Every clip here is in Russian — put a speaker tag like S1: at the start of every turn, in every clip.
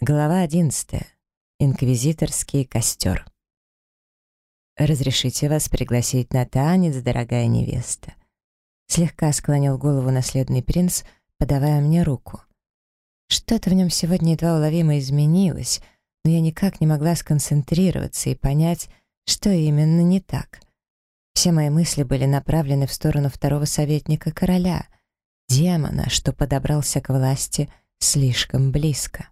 S1: Глава 11. Инквизиторский костер. «Разрешите вас пригласить на танец, дорогая невеста?» Слегка склонил голову наследный принц, подавая мне руку. Что-то в нем сегодня едва уловимо изменилось, но я никак не могла сконцентрироваться и понять, что именно не так. Все мои мысли были направлены в сторону второго советника короля, демона, что подобрался к власти слишком близко.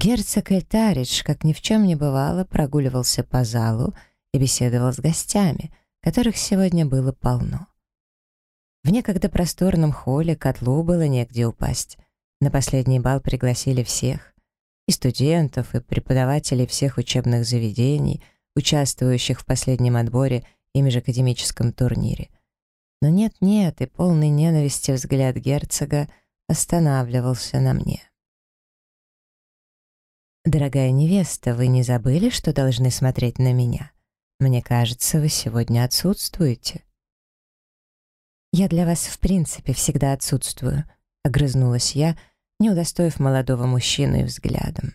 S1: Герцог Эльтаридж, как ни в чем не бывало, прогуливался по залу и беседовал с гостями, которых сегодня было полно. В некогда просторном холле котлу было негде упасть. На последний бал пригласили всех — и студентов, и преподавателей всех учебных заведений, участвующих в последнем отборе и межакадемическом турнире. Но нет-нет, и полный ненависти взгляд герцога останавливался на мне. «Дорогая невеста, вы не забыли, что должны смотреть на меня? Мне кажется, вы сегодня отсутствуете». «Я для вас в принципе всегда отсутствую», — огрызнулась я, не удостоив молодого мужчину взглядом.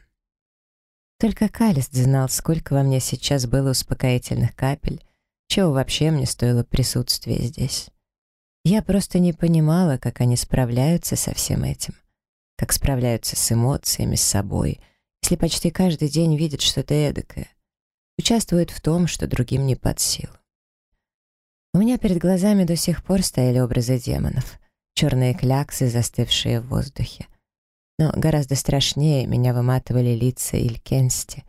S1: Только Калист знал, сколько во мне сейчас было успокоительных капель, чего вообще мне стоило присутствие здесь. Я просто не понимала, как они справляются со всем этим, как справляются с эмоциями, с собой — если почти каждый день видит что-то эдакое, участвует в том, что другим не под силу. У меня перед глазами до сих пор стояли образы демонов, черные кляксы, застывшие в воздухе. Но гораздо страшнее меня выматывали лица Илькенсти.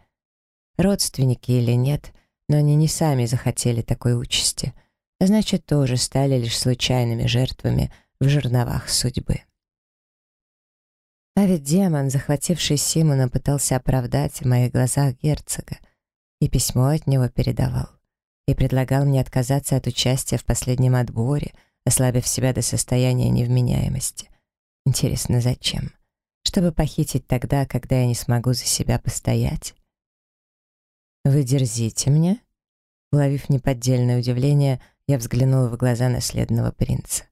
S1: Родственники или нет, но они не сами захотели такой участи, а значит, тоже стали лишь случайными жертвами в жерновах судьбы. А ведь демон, захвативший Симона, пытался оправдать в моих глазах герцога, и письмо от него передавал, и предлагал мне отказаться от участия в последнем отборе, ослабив себя до состояния невменяемости. Интересно, зачем? Чтобы похитить тогда, когда я не смогу за себя постоять? «Вы дерзите мне?» Уловив неподдельное удивление, я взглянула в глаза наследного принца.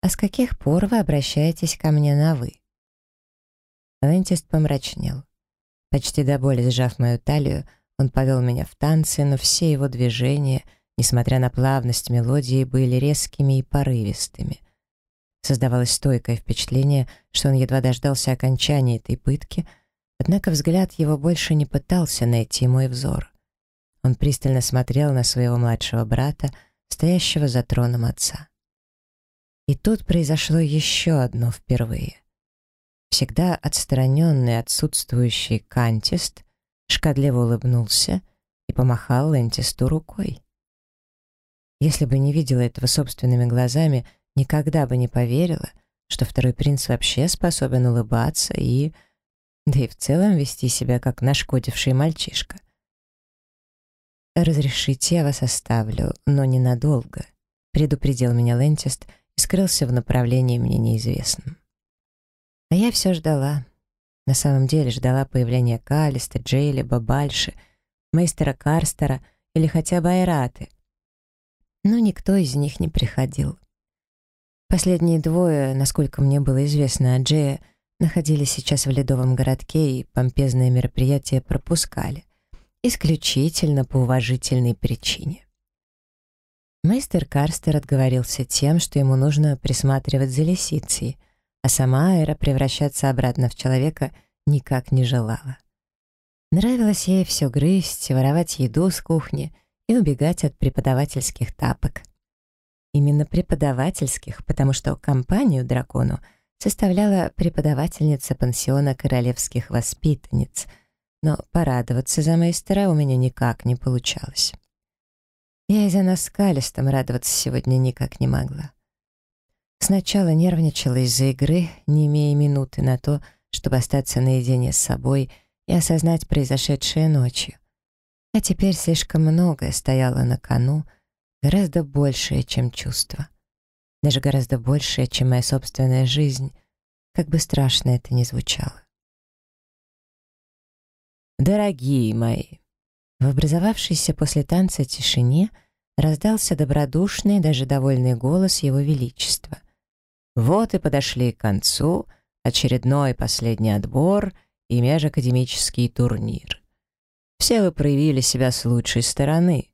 S1: «А с каких пор вы обращаетесь ко мне на «вы»?» Лентист помрачнел. Почти до боли сжав мою талию, он повел меня в танцы, но все его движения, несмотря на плавность мелодии, были резкими и порывистыми. Создавалось стойкое впечатление, что он едва дождался окончания этой пытки, однако взгляд его больше не пытался найти мой взор. Он пристально смотрел на своего младшего брата, стоящего за троном отца. И тут произошло еще одно впервые. Всегда отстраненный, отсутствующий кантист шкодливо улыбнулся и помахал Лентисту рукой. Если бы не видела этого собственными глазами, никогда бы не поверила, что второй принц вообще способен улыбаться и... да и в целом вести себя как нашкодивший мальчишка. «Разрешите, я вас оставлю, но ненадолго», — предупредил меня Лентист и скрылся в направлении мне неизвестном. А я все ждала. На самом деле ждала появления Калиста, Джейли, Бабальши, мейстера Карстера или хотя бы Айраты. Но никто из них не приходил. Последние двое, насколько мне было известно о Джея, находились сейчас в ледовом городке и помпезные мероприятия пропускали. Исключительно по уважительной причине. Мейстер Карстер отговорился тем, что ему нужно присматривать за лисицей — а сама Айра превращаться обратно в человека никак не желала. Нравилось ей все грызть, воровать еду с кухни и убегать от преподавательских тапок. Именно преподавательских, потому что компанию дракону составляла преподавательница пансиона королевских воспитанниц, но порадоваться за мейстера у меня никак не получалось. Я и за нас с Калистом радоваться сегодня никак не могла. Сначала нервничала из-за игры, не имея минуты на то, чтобы остаться наедине с собой и осознать произошедшее ночью. А теперь слишком многое стояло на кону, гораздо большее, чем чувство. Даже гораздо большее, чем моя собственная жизнь, как бы страшно это ни звучало. «Дорогие мои!» В образовавшейся после танца тишине раздался добродушный, даже довольный голос Его Величества — вот и подошли к концу очередной последний отбор и межакадемический турнир. Все вы проявили себя с лучшей стороны,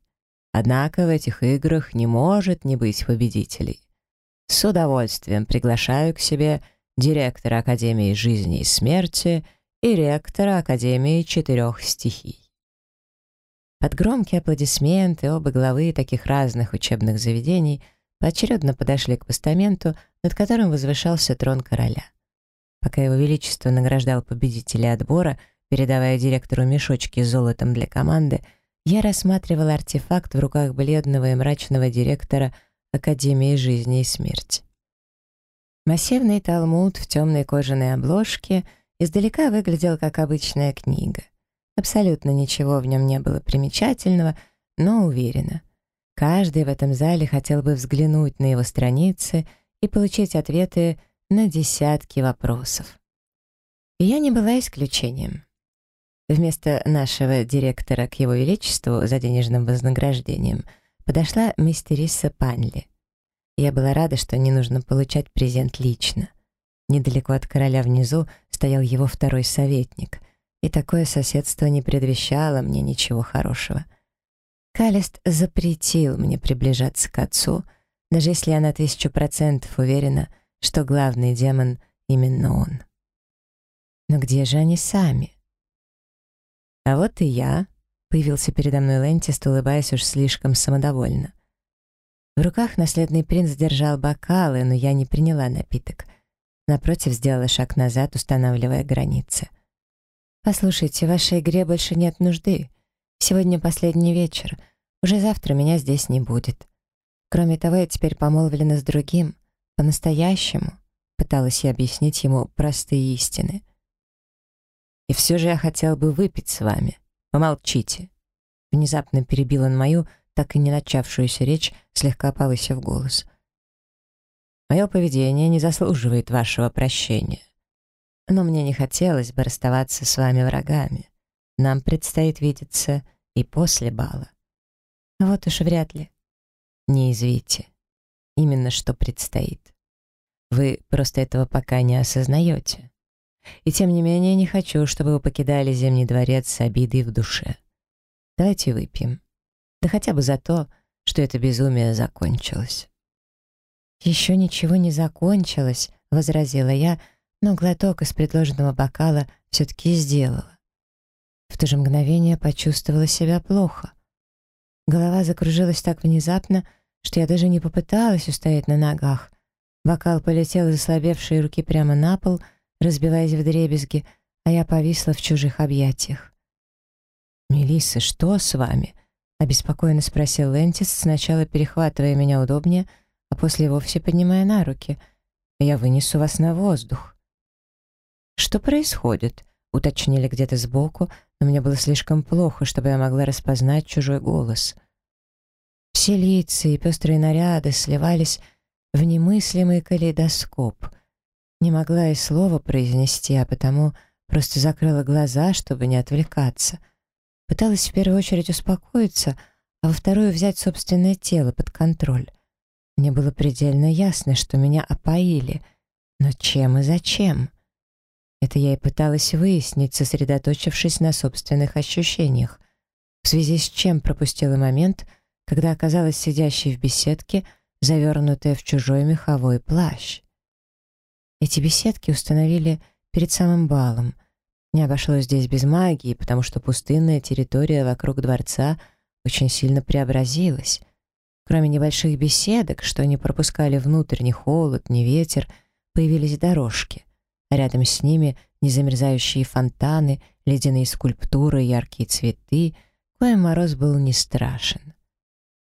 S1: однако в этих играх не может не быть победителей. С удовольствием приглашаю к себе директора Академии жизни и смерти и ректора Академии четырех стихий. Под громкие аплодисменты оба главы таких разных учебных заведений поочередно подошли к постаменту, над которым возвышался трон короля. Пока его величество награждал победителей отбора, передавая директору мешочки с золотом для команды, я рассматривал артефакт в руках бледного и мрачного директора Академии жизни и смерти. Массивный талмуд в темной кожаной обложке издалека выглядел как обычная книга — Абсолютно ничего в нем не было примечательного, но уверена. Каждый в этом зале хотел бы взглянуть на его страницы и получить ответы на десятки вопросов. И я не была исключением. Вместо нашего директора к его величеству за денежным вознаграждением подошла мистериса Панли. Я была рада, что не нужно получать презент лично. Недалеко от короля внизу стоял его второй советник, и такое соседство не предвещало мне ничего хорошего. Калест запретил мне приближаться к отцу, даже если я на тысячу процентов уверена, что главный демон именно он. Но где же они сами? А вот и я, появился передо мной Лентист, улыбаясь уж слишком самодовольно. В руках наследный принц держал бокалы, но я не приняла напиток. Напротив, сделала шаг назад, устанавливая границы. «Послушайте, в вашей игре больше нет нужды. Сегодня последний вечер. Уже завтра меня здесь не будет. Кроме того, я теперь помолвлена с другим. По-настоящему». Пыталась я объяснить ему простые истины. «И все же я хотел бы выпить с вами. Помолчите». Внезапно перебил он мою, так и не начавшуюся речь, слегка повысив голос. «Мое поведение не заслуживает вашего прощения. Но мне не хотелось бы расставаться с вами врагами. Нам предстоит видеться и после бала. Вот уж вряд ли. Не извите. Именно что предстоит. Вы просто этого пока не осознаете. И тем не менее не хочу, чтобы вы покидали Зимний дворец с обидой в душе. Давайте выпьем. Да хотя бы за то, что это безумие закончилось. «Еще ничего не закончилось», — возразила я, — но глоток из предложенного бокала все-таки сделала. В то же мгновение почувствовала себя плохо. Голова закружилась так внезапно, что я даже не попыталась устоять на ногах. Бокал полетел из ослабевшей руки прямо на пол, разбиваясь в дребезги, а я повисла в чужих объятиях. «Мелисса, что с вами?» — обеспокоенно спросил Лентис, сначала перехватывая меня удобнее, а после вовсе поднимая на руки. «Я вынесу вас на воздух». «Что происходит?» — уточнили где-то сбоку, но мне было слишком плохо, чтобы я могла распознать чужой голос. Все лица и пестрые наряды сливались в немыслимый калейдоскоп. Не могла и слова произнести, а потому просто закрыла глаза, чтобы не отвлекаться. Пыталась в первую очередь успокоиться, а во вторую взять собственное тело под контроль. Мне было предельно ясно, что меня опоили. Но чем и зачем? Это я и пыталась выяснить, сосредоточившись на собственных ощущениях, в связи с чем пропустила момент, когда оказалась сидящей в беседке, завернутая в чужой меховой плащ. Эти беседки установили перед самым балом. Не обошлось здесь без магии, потому что пустынная территория вокруг дворца очень сильно преобразилась. Кроме небольших беседок, что не пропускали внутрь ни холод, ни ветер, появились дорожки а рядом с ними незамерзающие фонтаны, ледяные скульптуры, яркие цветы, коим мороз был не страшен.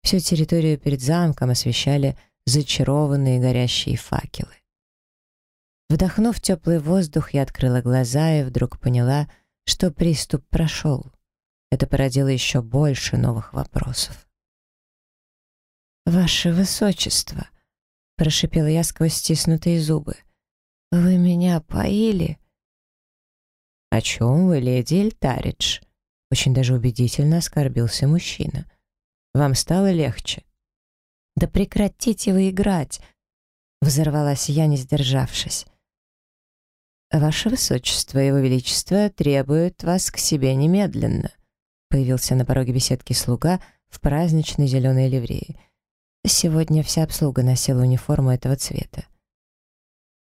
S1: Всю территорию перед замком освещали зачарованные горящие факелы. Вдохнув теплый воздух, я открыла глаза и вдруг поняла, что приступ прошел. Это породило еще больше новых вопросов. «Ваше Высочество!» — прошипела я сквозь стиснутые зубы — «Вы меня поили?» «О чем вы, леди Эльтаридж?» Очень даже убедительно оскорбился мужчина. «Вам стало легче?» «Да прекратите вы играть!» Взорвалась я, не сдержавшись. «Ваше Высочество, Его Величество требует вас к себе немедленно», появился на пороге беседки слуга в праздничной зеленой ливреи. Сегодня вся обслуга носила униформу этого цвета.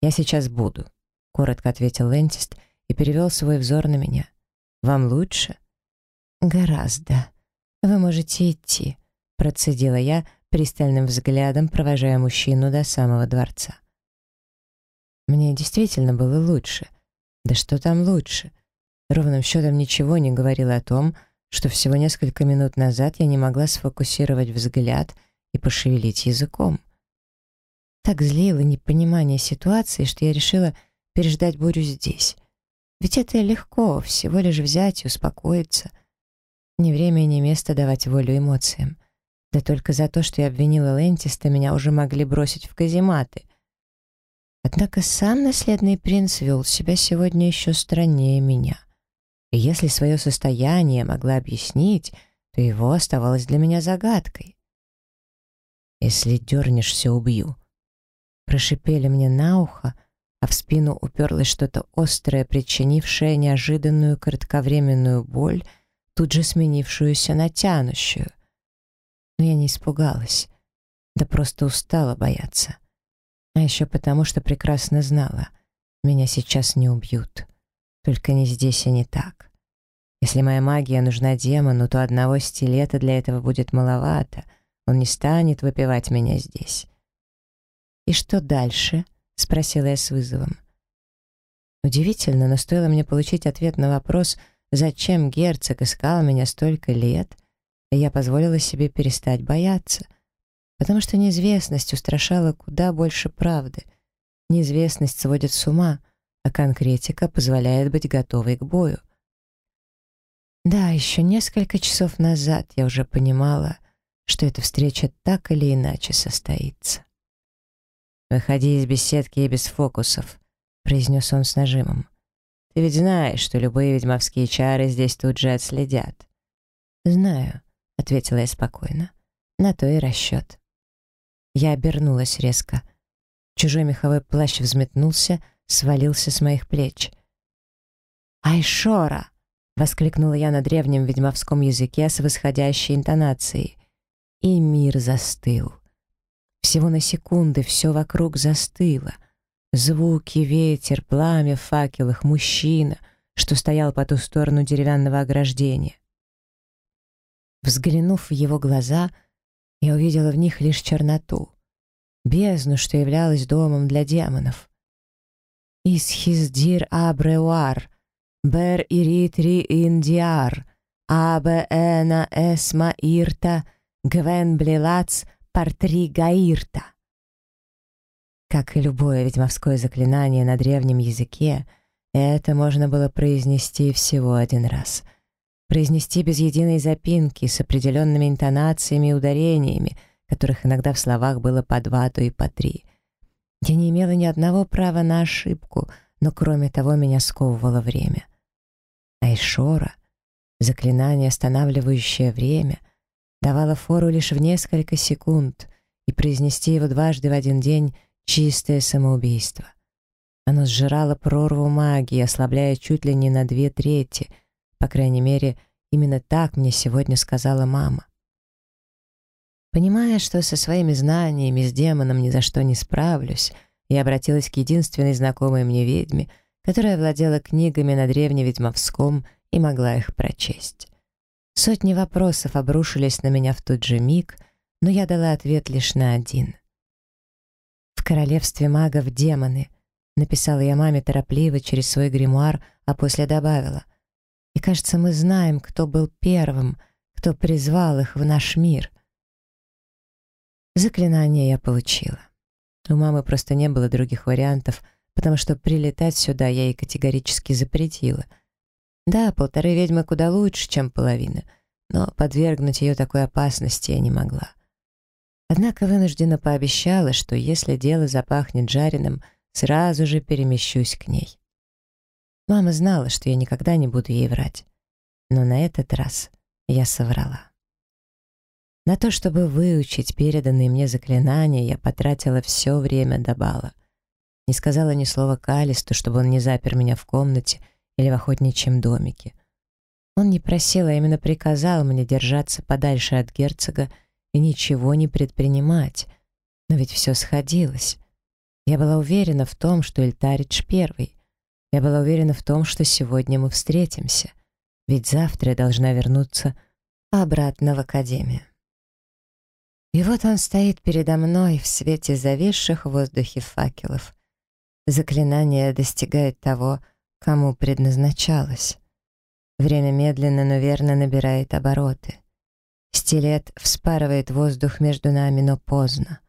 S1: «Я сейчас буду», — коротко ответил Лентист и перевел свой взор на меня. «Вам лучше?» «Гораздо. Вы можете идти», — процедила я, пристальным взглядом провожая мужчину до самого дворца. Мне действительно было лучше. Да что там лучше? Ровным счетом ничего не говорило о том, что всего несколько минут назад я не могла сфокусировать взгляд и пошевелить языком. Так злило непонимание ситуации, что я решила переждать бурю здесь. Ведь это легко, всего лишь взять и успокоиться. Ни время ни место давать волю эмоциям. Да только за то, что я обвинила Лентиста, меня уже могли бросить в казематы. Однако сам наследный принц вел себя сегодня еще страннее меня. И если свое состояние могла объяснить, то его оставалось для меня загадкой. «Если дернешься, убью», — прошипели мне на ухо, а в спину уперлось что-то острое, причинившее неожиданную кратковременную боль, тут же сменившуюся на тянущую. Но я не испугалась, да просто устала бояться. А еще потому, что прекрасно знала, меня сейчас не убьют. Только не здесь и не так. Если моя магия нужна демону, то одного стилета для этого будет маловато. Он не станет выпивать меня здесь. «И что дальше?» — спросила я с вызовом. Удивительно, но стоило мне получить ответ на вопрос, зачем герцог искал меня столько лет, я позволила себе перестать бояться — потому что неизвестность устрашала куда больше правды. Неизвестность сводит с ума, а конкретика позволяет быть готовой к бою. Да, еще несколько часов назад я уже понимала, что эта встреча так или иначе состоится. «Выходи из беседки и без фокусов», — произнес он с нажимом. «Ты ведь знаешь, что любые ведьмовские чары здесь тут же отследят». «Знаю», — ответила я спокойно. «На то и расчет». Я обернулась резко. Чужой меховой плащ взметнулся, свалился с моих плеч. «Айшора!» — воскликнула я на древнем ведьмовском языке с восходящей интонацией. И мир застыл. Всего на секунды все вокруг застыло. Звуки, ветер, пламя в факелах, мужчина, что стоял по ту сторону деревянного ограждения. Взглянув в его глаза — я увидела в них лишь черноту, бездну, что являлась домом для демонов. «Исхиздир абреуар, бер иритри индиар, абе эна эсма ирта, гвен блилац партри гаирта». Как и любое ведьмовское заклинание на древнем языке, это можно было произнести всего один раз — произнести без единой запинки, с определенными интонациями и ударениями, которых иногда в словах было по два, то и по три. Я не имела ни одного права на ошибку, но кроме того меня сковывало время. Айшора, заклинание, останавливающее время, давало фору лишь в несколько секунд, и произнести его дважды в один день — чистое самоубийство. Оно сжирало прорву магии, ослабляя чуть ли не на две трети — по крайней мере, именно так мне сегодня сказала мама. Понимая, что со своими знаниями с демоном ни за что не справлюсь, я обратилась к единственной знакомой мне ведьме, которая владела книгами на древневедьмовском и могла их прочесть. Сотни вопросов обрушились на меня в тот же миг, но я дала ответ лишь на один. «В королевстве магов демоны», — написала я маме торопливо через свой гримуар, а после добавила. И кажется, мы знаем, кто был первым, кто призвал их в наш мир. Заклинание я получила. У мамы просто не было других вариантов, потому что прилетать сюда я ей категорически запретила. Да, полторы ведьмы куда лучше, чем половина, но подвергнуть ее такой опасности я не могла. Однако вынуждена пообещала, что если дело запахнет жареным, сразу же перемещусь к ней. Мама знала, что я никогда не буду ей врать. Но на этот раз я соврала. На то, чтобы выучить переданные мне заклинания, я потратила все время до бала. не сказала ни слова Калисту, чтобы он не запер меня в комнате или в охотничьем домике. Он не просил, а именно приказал мне держаться подальше от герцога и ничего не предпринимать. Но ведь все сходилось. Я была уверена в том, что Эльтаридж первый. Я была уверена в том, что сегодня мы встретимся. Ведь завтра я должна вернуться обратно в академию. И вот он стоит передо мной в свете зависших в воздухе факелов. Заклинание достигает того, кому предназначалось. Время медленно, но верно набирает обороты. Стилет вспарывает воздух между нами, но поздно.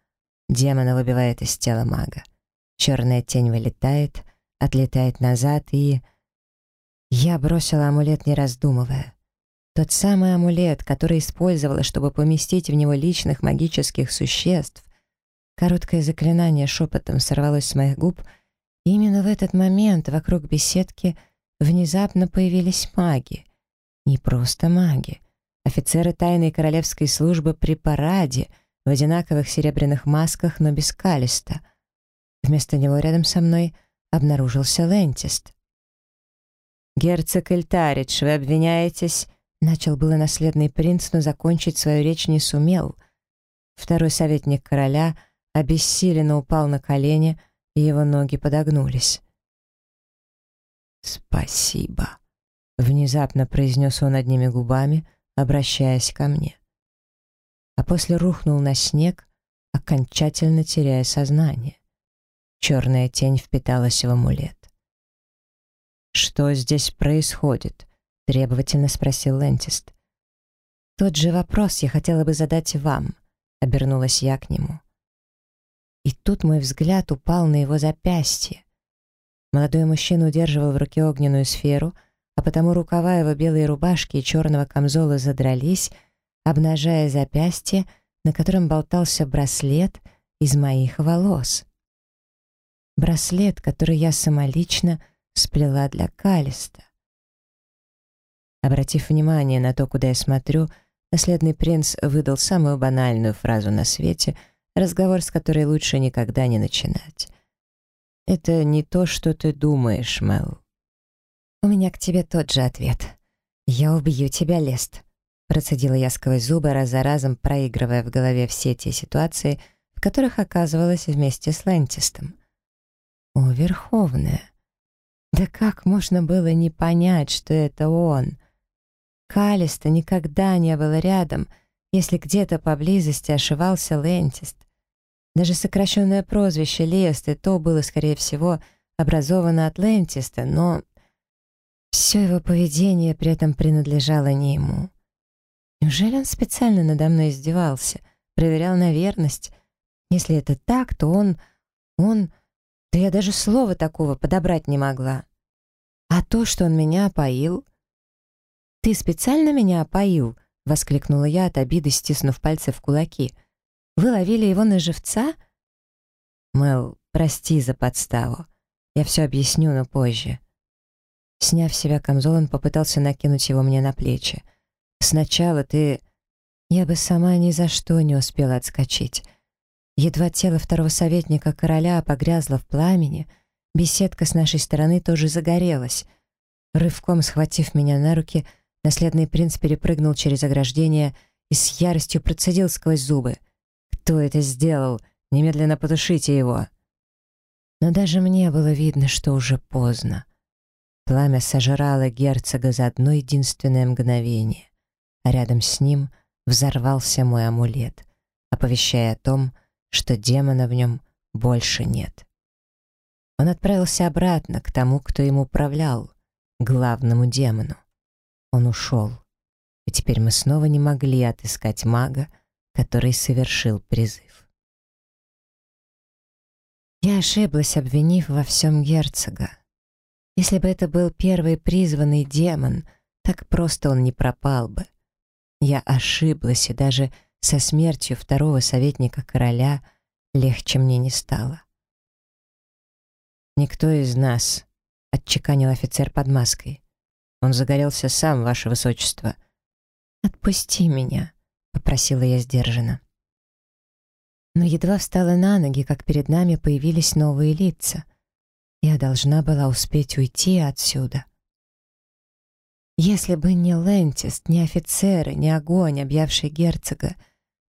S1: Демона выбивает из тела мага. Черная тень вылетает, отлетает назад и... Я бросила амулет, не раздумывая. Тот самый амулет, который использовала, чтобы поместить в него личных магических существ. Короткое заклинание шепотом сорвалось с моих губ, и именно в этот момент вокруг беседки — внезапно появились маги. Не просто маги. Офицеры тайной королевской службы при параде, в одинаковых серебряных масках, но без калиста. Вместо него рядом со мной обнаружился Лентист. «Герцог Эльтаридж, вы обвиняетесь...» Начал было наследный принц, но закончить свою речь не сумел. Второй советник короля обессиленно упал на колени, и его ноги подогнулись. «Спасибо», — внезапно произнес он одними губами, обращаясь ко мне. А после рухнул на снег, окончательно теряя сознание. Черная тень впиталась в амулет. «Что здесь происходит?» — требовательно спросил Лентист. «Тот же вопрос я хотела бы задать вам», — обернулась я к нему. И тут мой взгляд упал на его запястье. Молодой мужчина удерживал в руке огненную сферу, а потому рукава его белой рубашки и черного камзола задрались, обнажая запястье, на котором болтался браслет из моих волос. Браслет, который я самолично сплела для Калиста. Обратив внимание на то, куда я смотрю, наследный принц выдал самую банальную фразу на свете, разговор с которой лучше никогда не начинать. «Это не то, что ты думаешь, Мел». «У меня к тебе тот же ответ. Я убью тебя, Лест», процедила я сквозь зубы, раз за разом проигрывая в голове все те ситуации, в которых оказывалась вместе с Лентистом. «О, Верховная! Да как можно было не понять, что это он?» Калиста никогда не было рядом, если где-то поблизости ошивался Лентист. Даже сокращенное прозвище Лест и то было, скорее всего, образовано от Лентиста, но все его поведение при этом принадлежало не ему. Неужели он специально надо мной издевался, проверял на верность? Если это так, то он... он... Да я даже слова такого подобрать не могла. А то, что он меня опоил... «Ты специально меня опоил?» — воскликнула я от обиды, стиснув пальцы в кулаки — вы ловили его на живца?» «Мэл, прости за подставу. Я все объясню, но позже». Сняв себя камзол, он попытался накинуть его мне на плечи. «Сначала ты...» Я бы сама ни за что не успела отскочить. Едва тело второго советника короля погрязло в пламени, беседка с нашей стороны тоже загорелась. Рывком схватив меня на руки, наследный принц перепрыгнул через ограждение и с яростью процедил сквозь зубы — кто это сделал? Немедленно потушите его!» Но даже мне было видно, что уже поздно. Пламя сожрало герцога за одно единственное мгновение, а рядом с ним взорвался мой амулет, оповещая о том, что демона в нем больше нет. Он отправился обратно к тому, кто им управлял, главному демону. Он ушел, и теперь мы снова не могли отыскать мага, который совершил призыв. Я ошиблась, обвинив во всем герцога. Если бы это был первый призванный демон, так просто он не пропал бы. Я ошиблась, и даже со смертью второго советника короля легче мне не стало. «Никто из нас», — отчеканил офицер под маской. «Он загорелся сам, ваше высочество». «Отпусти меня», — попросила я сдержанно. Но едва встала на ноги, как перед нами появились новые лица. Я должна была успеть уйти отсюда. Если бы не Лентист, не офицеры, не огонь, объявший герцога,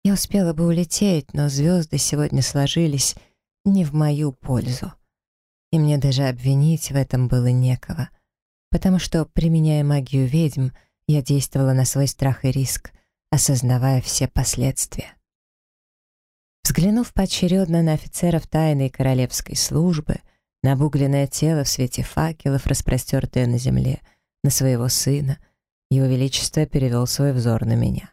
S1: я успела бы улететь, но звезды сегодня сложились не в мою пользу. И мне даже обвинить в этом было некого, потому что, применяя магию ведьм, я действовала на свой страх и риск, осознавая все последствия. Взглянув поочередно на офицеров тайной королевской службы, на обугленное тело в свете факелов, распростертое на земле, на своего сына, его величество перевел свой взор на меня.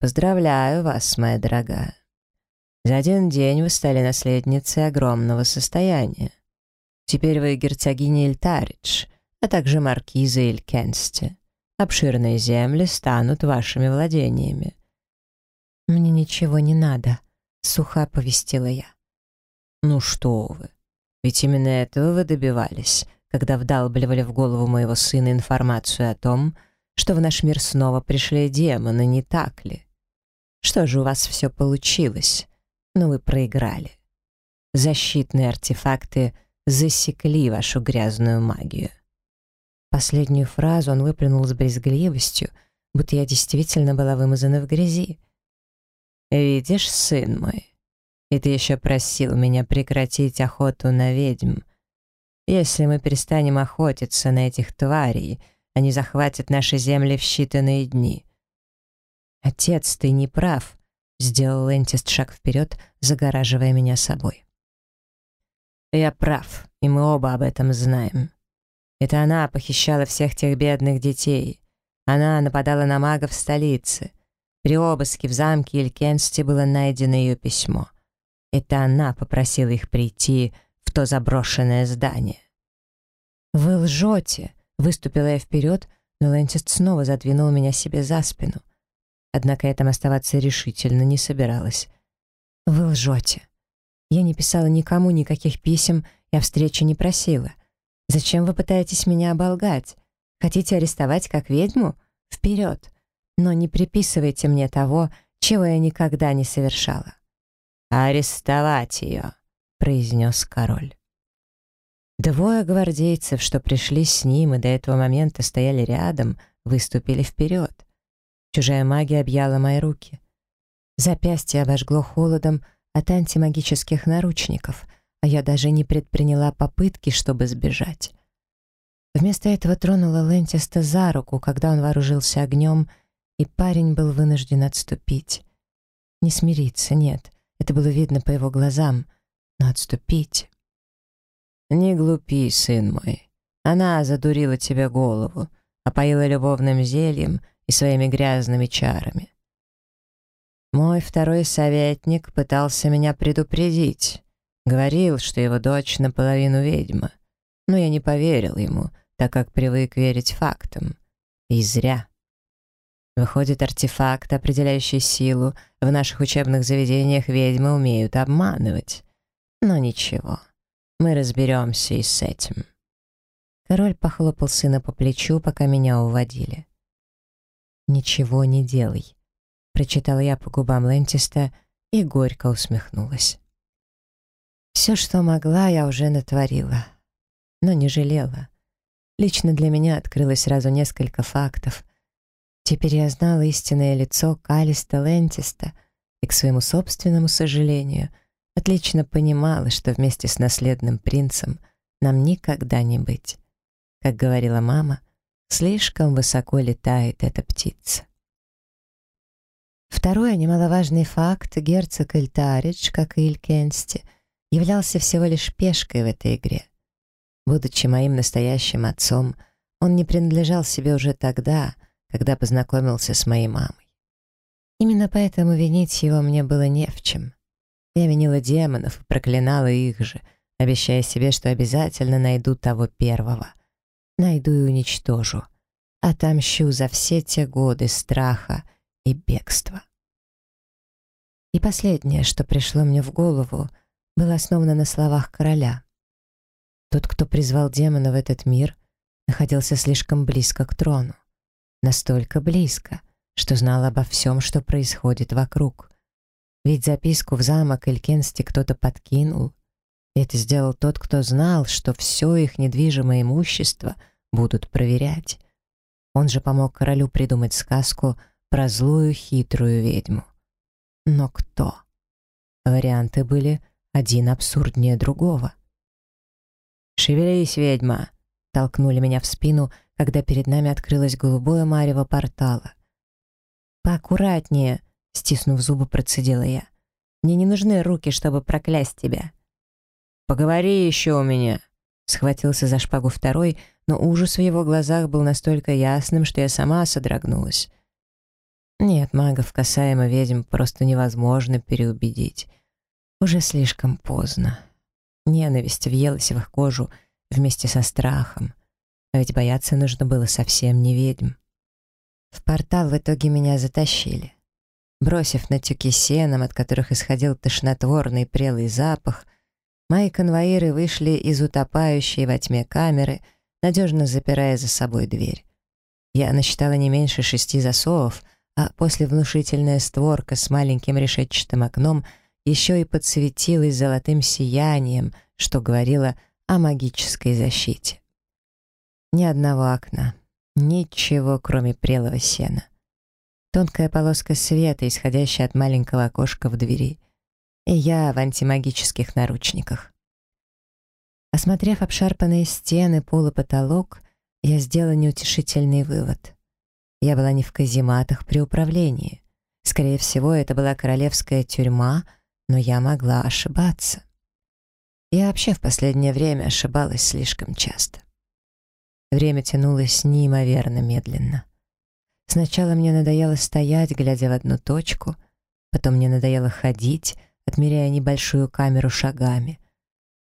S1: «Поздравляю вас, моя дорогая. За один день вы стали наследницей огромного состояния. Теперь вы герцогиня Ильтаридж, а также маркиза Илькенсти. Обширные земли станут вашими владениями». «Мне ничего не надо», сухо оповестила я.
S2: «Ну что вы, ведь именно этого вы добивались, когда вдалбливали в голову моего сына информацию о том, что в наш мир снова пришли демоны, не так ли? Что же у вас все получилось? Но ну, вы проиграли. Защитные артефакты засекли вашу грязную магию».
S1: Последнюю фразу он выплюнул с брезгливостью, будто я действительно была вымазана в грязи.
S2: «Видишь, сын мой, и ты еще просил меня прекратить охоту на ведьм. Если мы перестанем охотиться на этих тварей, они захватят наши земли в считанные дни».
S1: «Отец, ты не прав», — сделал Лентист шаг вперед, загораживая меня собой.
S2: «Я прав, и мы оба об этом знаем. Это она похищала всех тех бедных детей. Она нападала на магов в столице». При обыске в замке Илькенсте было найдено ее письмо. Это она попросила их прийти в то заброшенное здание.
S1: «Вы лжете!» — выступила я вперед, но Лэнчест снова задвинул меня себе за спину. Однако я там оставаться решительно не собиралась. «Вы лжете. Я не писала никому никаких писем и о встрече не просила. Зачем вы пытаетесь меня оболгать? Хотите арестовать как ведьму? Вперед!» но не приписывайте мне того, чего я никогда не совершала».
S2: «Арестовать ее», — произнес король.
S1: Двое гвардейцев, что пришли с ним и до этого момента стояли рядом, выступили вперед. Чужая магия объяла мои руки. Запястье обожгло холодом от антимагических наручников, а я даже не предприняла попытки, чтобы сбежать. Вместо этого тронула Лентиста за руку, когда он вооружился огнем — и парень был вынужден отступить. Не смириться, нет, это было видно по его глазам, но отступить...
S2: «Не глупи, сын мой. Она задурила тебе голову, опоила любовным зельем и своими грязными чарами. Мой второй советник пытался меня предупредить. Говорил, что его дочь наполовину ведьма. Но я не поверил ему, так как привык верить фактам. И зря. Выходит, артефакт, определяющий силу, в наших учебных заведениях ведьмы умеют обманывать. Но ничего, мы разберемся и с этим.
S1: Король похлопал сына по плечу, пока меня уводили. «Ничего не делай», — прочитала я по губам Лентиста и горько усмехнулась. Все, что могла, я уже натворила, но не жалела. Лично для меня открылось сразу несколько фактов — Теперь я знала истинное лицо Калиста Лентиста и, к своему собственному сожалению, отлично понимала, что вместе с наследным принцем нам никогда не быть. Как говорила мама, слишком высоко летает эта птица. Второй немаловажный факт — герцог Эльтаридж, как и Илькенсти, являлся всего лишь пешкой в этой игре. Будучи моим настоящим отцом, он не принадлежал себе уже тогда — когда познакомился с моей мамой. Именно поэтому винить его мне было не в чем. Я винила демонов и проклинала их же, обещая себе, что обязательно найду того первого. Найду и уничтожу. Отомщу за все те годы страха и бегства. И последнее, что пришло мне в голову, было основано на словах короля. Тот, кто призвал демона в этот мир, находился слишком близко к трону настолько близко, что знал обо всем, что происходит вокруг. Ведь записку в замок Элькенсти кто-то подкинул. И это сделал тот, кто знал, что все их недвижимое имущество будут проверять. Он же помог королю придумать сказку про злую хитрую ведьму. Но кто? Варианты были один абсурднее другого. «Шевелись, ведьма!» — толкнули меня в спину, когда перед нами открылось голубое марево портала. «Поаккуратнее!» — стиснув зубы, процедила я. «Мне не нужны руки, чтобы проклясть тебя».
S2: «Поговори еще у меня!» Схватился за шпагу второй, но ужас в его глазах был настолько ясным, что я сама содрогнулась. Нет, магов касаемо ведьм просто невозможно переубедить. Уже слишком поздно. Ненависть въелась в их кожу вместе со страхом. А ведь бояться нужно было совсем не ведьм. В портал в итоге меня затащили. Бросив на тюки сеном, от которых исходил тошнотворный прелый запах, мои конвоиры вышли из утопающей во тьме камеры, надежно запирая за собой дверь. Я насчитала не меньше шести засовов, а после внушительная створка с маленьким решетчатым окном еще и подсветилась золотым сиянием, что говорило о магической защите. Ни одного окна, ничего, кроме прелого сена. Тонкая полоска света, исходящая от маленького окошка в двери. И я в антимагических наручниках. Осмотрев обшарпанные стены, пол и потолок, я сделала неутешительный вывод. Я была не в казематах при управлении. Скорее всего, это была королевская тюрьма, но я могла ошибаться. Я вообще в последнее время ошибалась слишком часто. Время тянулось неимоверно медленно. Сначала мне надоело стоять, глядя в одну точку, потом мне надоело ходить, отмеряя небольшую камеру шагами,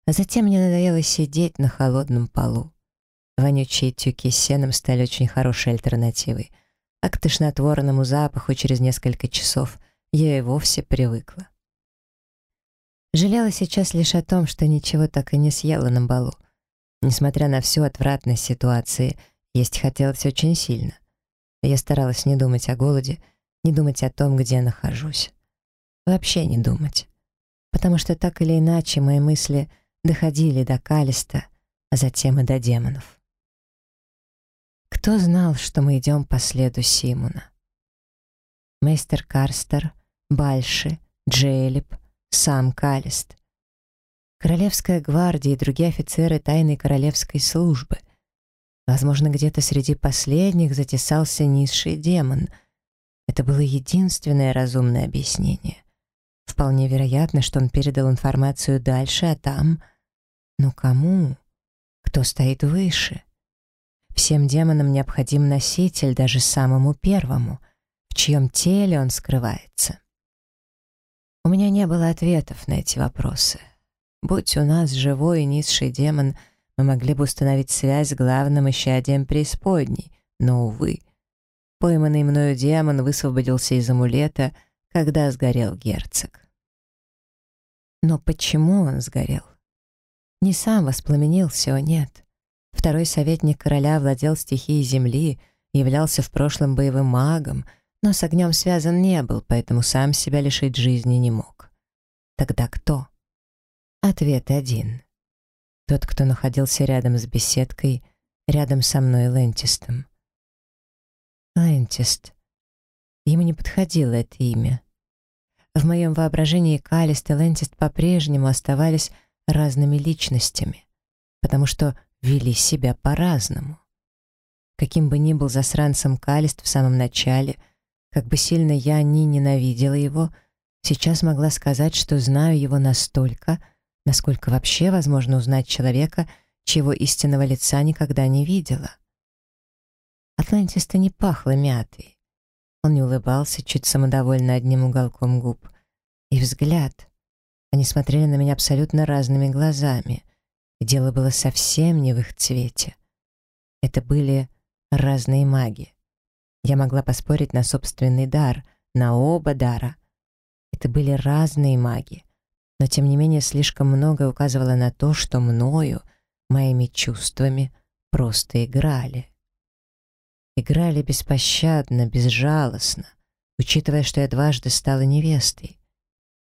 S2: а затем мне надоело сидеть на холодном полу. Вонючие тюки с сеном стали очень хорошей альтернативой — а к тошнотворному запаху через несколько часов я и вовсе привыкла. Жалела сейчас лишь о том, что ничего так и не съела на балу. Несмотря на всю отвратность ситуации, есть хотелось очень сильно. Я старалась не думать о голоде, не думать о том, где я нахожусь. Вообще не думать. Потому что так или иначе мои мысли доходили до Калиста, а затем и до демонов. Кто знал, что мы идем по следу Симона? Мейстер Карстер, Бальши, Джейлип, сам Калист. Королевская гвардия и другие офицеры тайной королевской службы. Возможно, где-то среди последних затесался низший демон. Это было единственное разумное объяснение. Вполне вероятно, что он передал информацию дальше, а там... Но кому? Кто стоит выше? Всем демонам необходим носитель, даже самому первому, в чьем теле он скрывается. У меня не было ответов на эти вопросы. Будь у нас живой низший демон, мы могли бы установить связь с главным исчадием преисподней, но, увы, пойманный мною демон высвободился из амулета, когда сгорел герцог. Но почему он сгорел? Не сам воспламенился, о нет. Второй советник короля владел стихией земли, являлся в прошлом боевым магом, но с огнем связан не был, поэтому сам себя лишить жизни не мог. Тогда кто? Ответ один. Тот, кто находился рядом с беседкой, рядом со мной Лентистом. Лентист. Ему не подходило это имя. В моем воображении Калист и Лентист по-прежнему оставались разными личностями, потому что вели себя по-разному. Каким бы ни был засранцем Калист в самом начале, как бы сильно я ни ненавидела его, сейчас могла сказать, что знаю его настолько, насколько вообще возможно узнать человека, чего истинного лица никогда не видела. Атлантиста не пахло мятой. Он не улыбался, чуть самодовольно одним уголком губ. И взгляд. Они смотрели на меня абсолютно разными глазами. И дело было совсем не в их цвете. Это были разные маги. Я могла поспорить на собственный дар, на оба дара. Это были разные маги, но тем не менее слишком многое указывало на то, что мною, моими чувствами, просто играли. Играли беспощадно, безжалостно, учитывая, что я дважды стала невестой.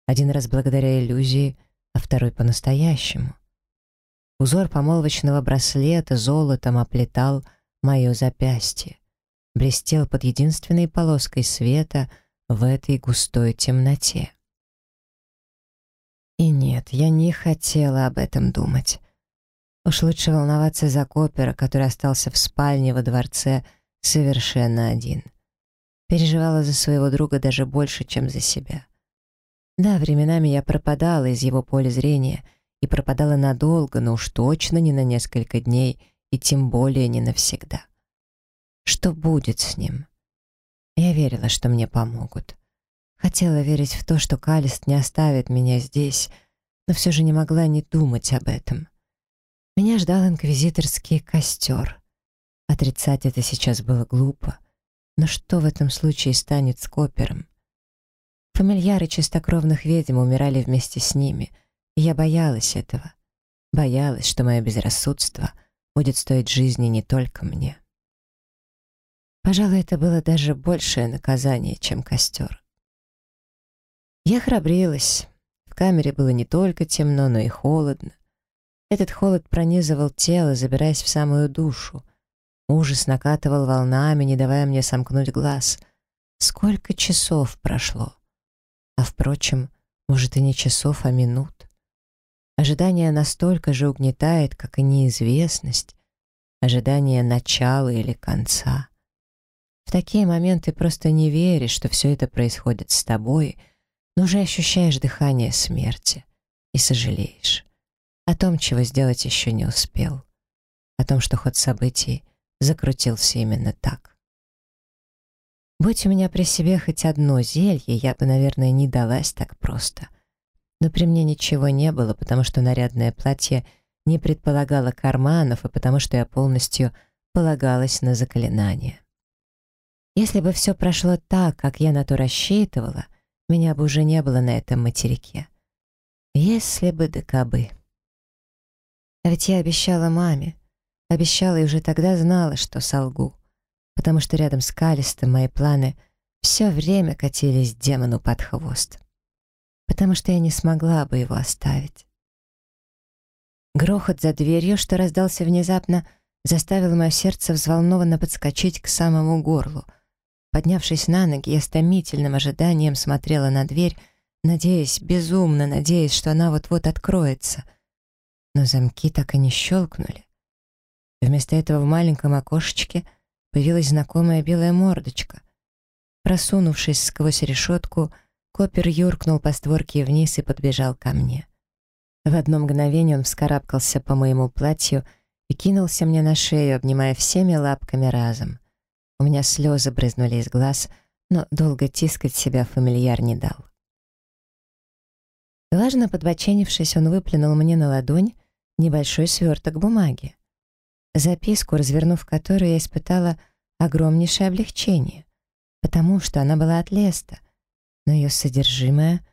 S2: Один раз благодаря иллюзии,
S1: а второй по-настоящему. Узор помолвочного браслета золотом оплетал мое запястье, блестел под единственной полоской света в этой густой темноте. И нет, я не хотела об этом думать. Уж лучше волноваться за Копера, который остался в спальне во дворце совершенно один. Переживала за своего друга даже больше, чем за себя. Да, временами я пропадала из его поля зрения и пропадала надолго, но уж точно не на несколько дней и тем более не навсегда. Что будет с ним? Я верила, что мне помогут. Хотела верить в то, что Калист не оставит меня здесь, но все же не могла не думать об этом. Меня ждал инквизиторский костер. Отрицать это сейчас было глупо. Но что в этом случае станет с Копером? Фамильяры чистокровных ведьм умирали вместе с ними, и я боялась этого. Боялась, что мое безрассудство будет стоить жизни не только мне. Пожалуй, это было даже большее наказание, чем костер. Я храбрилась. В камере было не только темно, но и холодно. Этот холод пронизывал тело, забираясь в самую душу. Ужас накатывал волнами, не давая мне сомкнуть глаз. Сколько часов прошло? А впрочем, может и не часов, а минут. Ожидание настолько же угнетает, как и неизвестность. Ожидание начала или конца. В такие моменты просто не веришь, что все это происходит с тобой — но уже ощущаешь дыхание смерти и сожалеешь о том, чего сделать еще не успел, о том, что ход событий закрутился именно так. Будь у меня при себе хоть одно зелье, я бы, наверное, не далась так просто. Но при мне ничего не было, потому что нарядное платье не предполагало карманов и потому что я полностью полагалась на заклинание. Если бы все прошло так, как я на то рассчитывала — меня бы уже не было на этом материке. Если бы да кабы. А ведь я обещала маме, обещала и уже тогда знала, что солгу, потому что рядом с Калистом мои планы все время катились демону под хвост, потому что я не смогла бы его оставить. Грохот за дверью, что раздался внезапно, заставил мое сердце взволнованно подскочить к самому горлу — Поднявшись на ноги, я с томительным ожиданием смотрела на дверь, надеясь, безумно надеясь, что она вот-вот откроется. Но замки так и не щелкнули. Вместо этого в маленьком окошечке появилась знакомая белая мордочка. Просунувшись сквозь решетку, Копер юркнул по створке вниз и подбежал ко мне. В одно мгновение он вскарабкался по моему платью и кинулся мне на шею, обнимая всеми лапками разом. У меня слезы брызнули из глаз, но долго тискать себя фамильяр не дал. Важно подбоченившись, он выплюнул мне на ладонь небольшой сверток бумаги. Записку, развернув которую, я испытала огромнейшее облегчение, потому что она была от Леста, но ее содержимое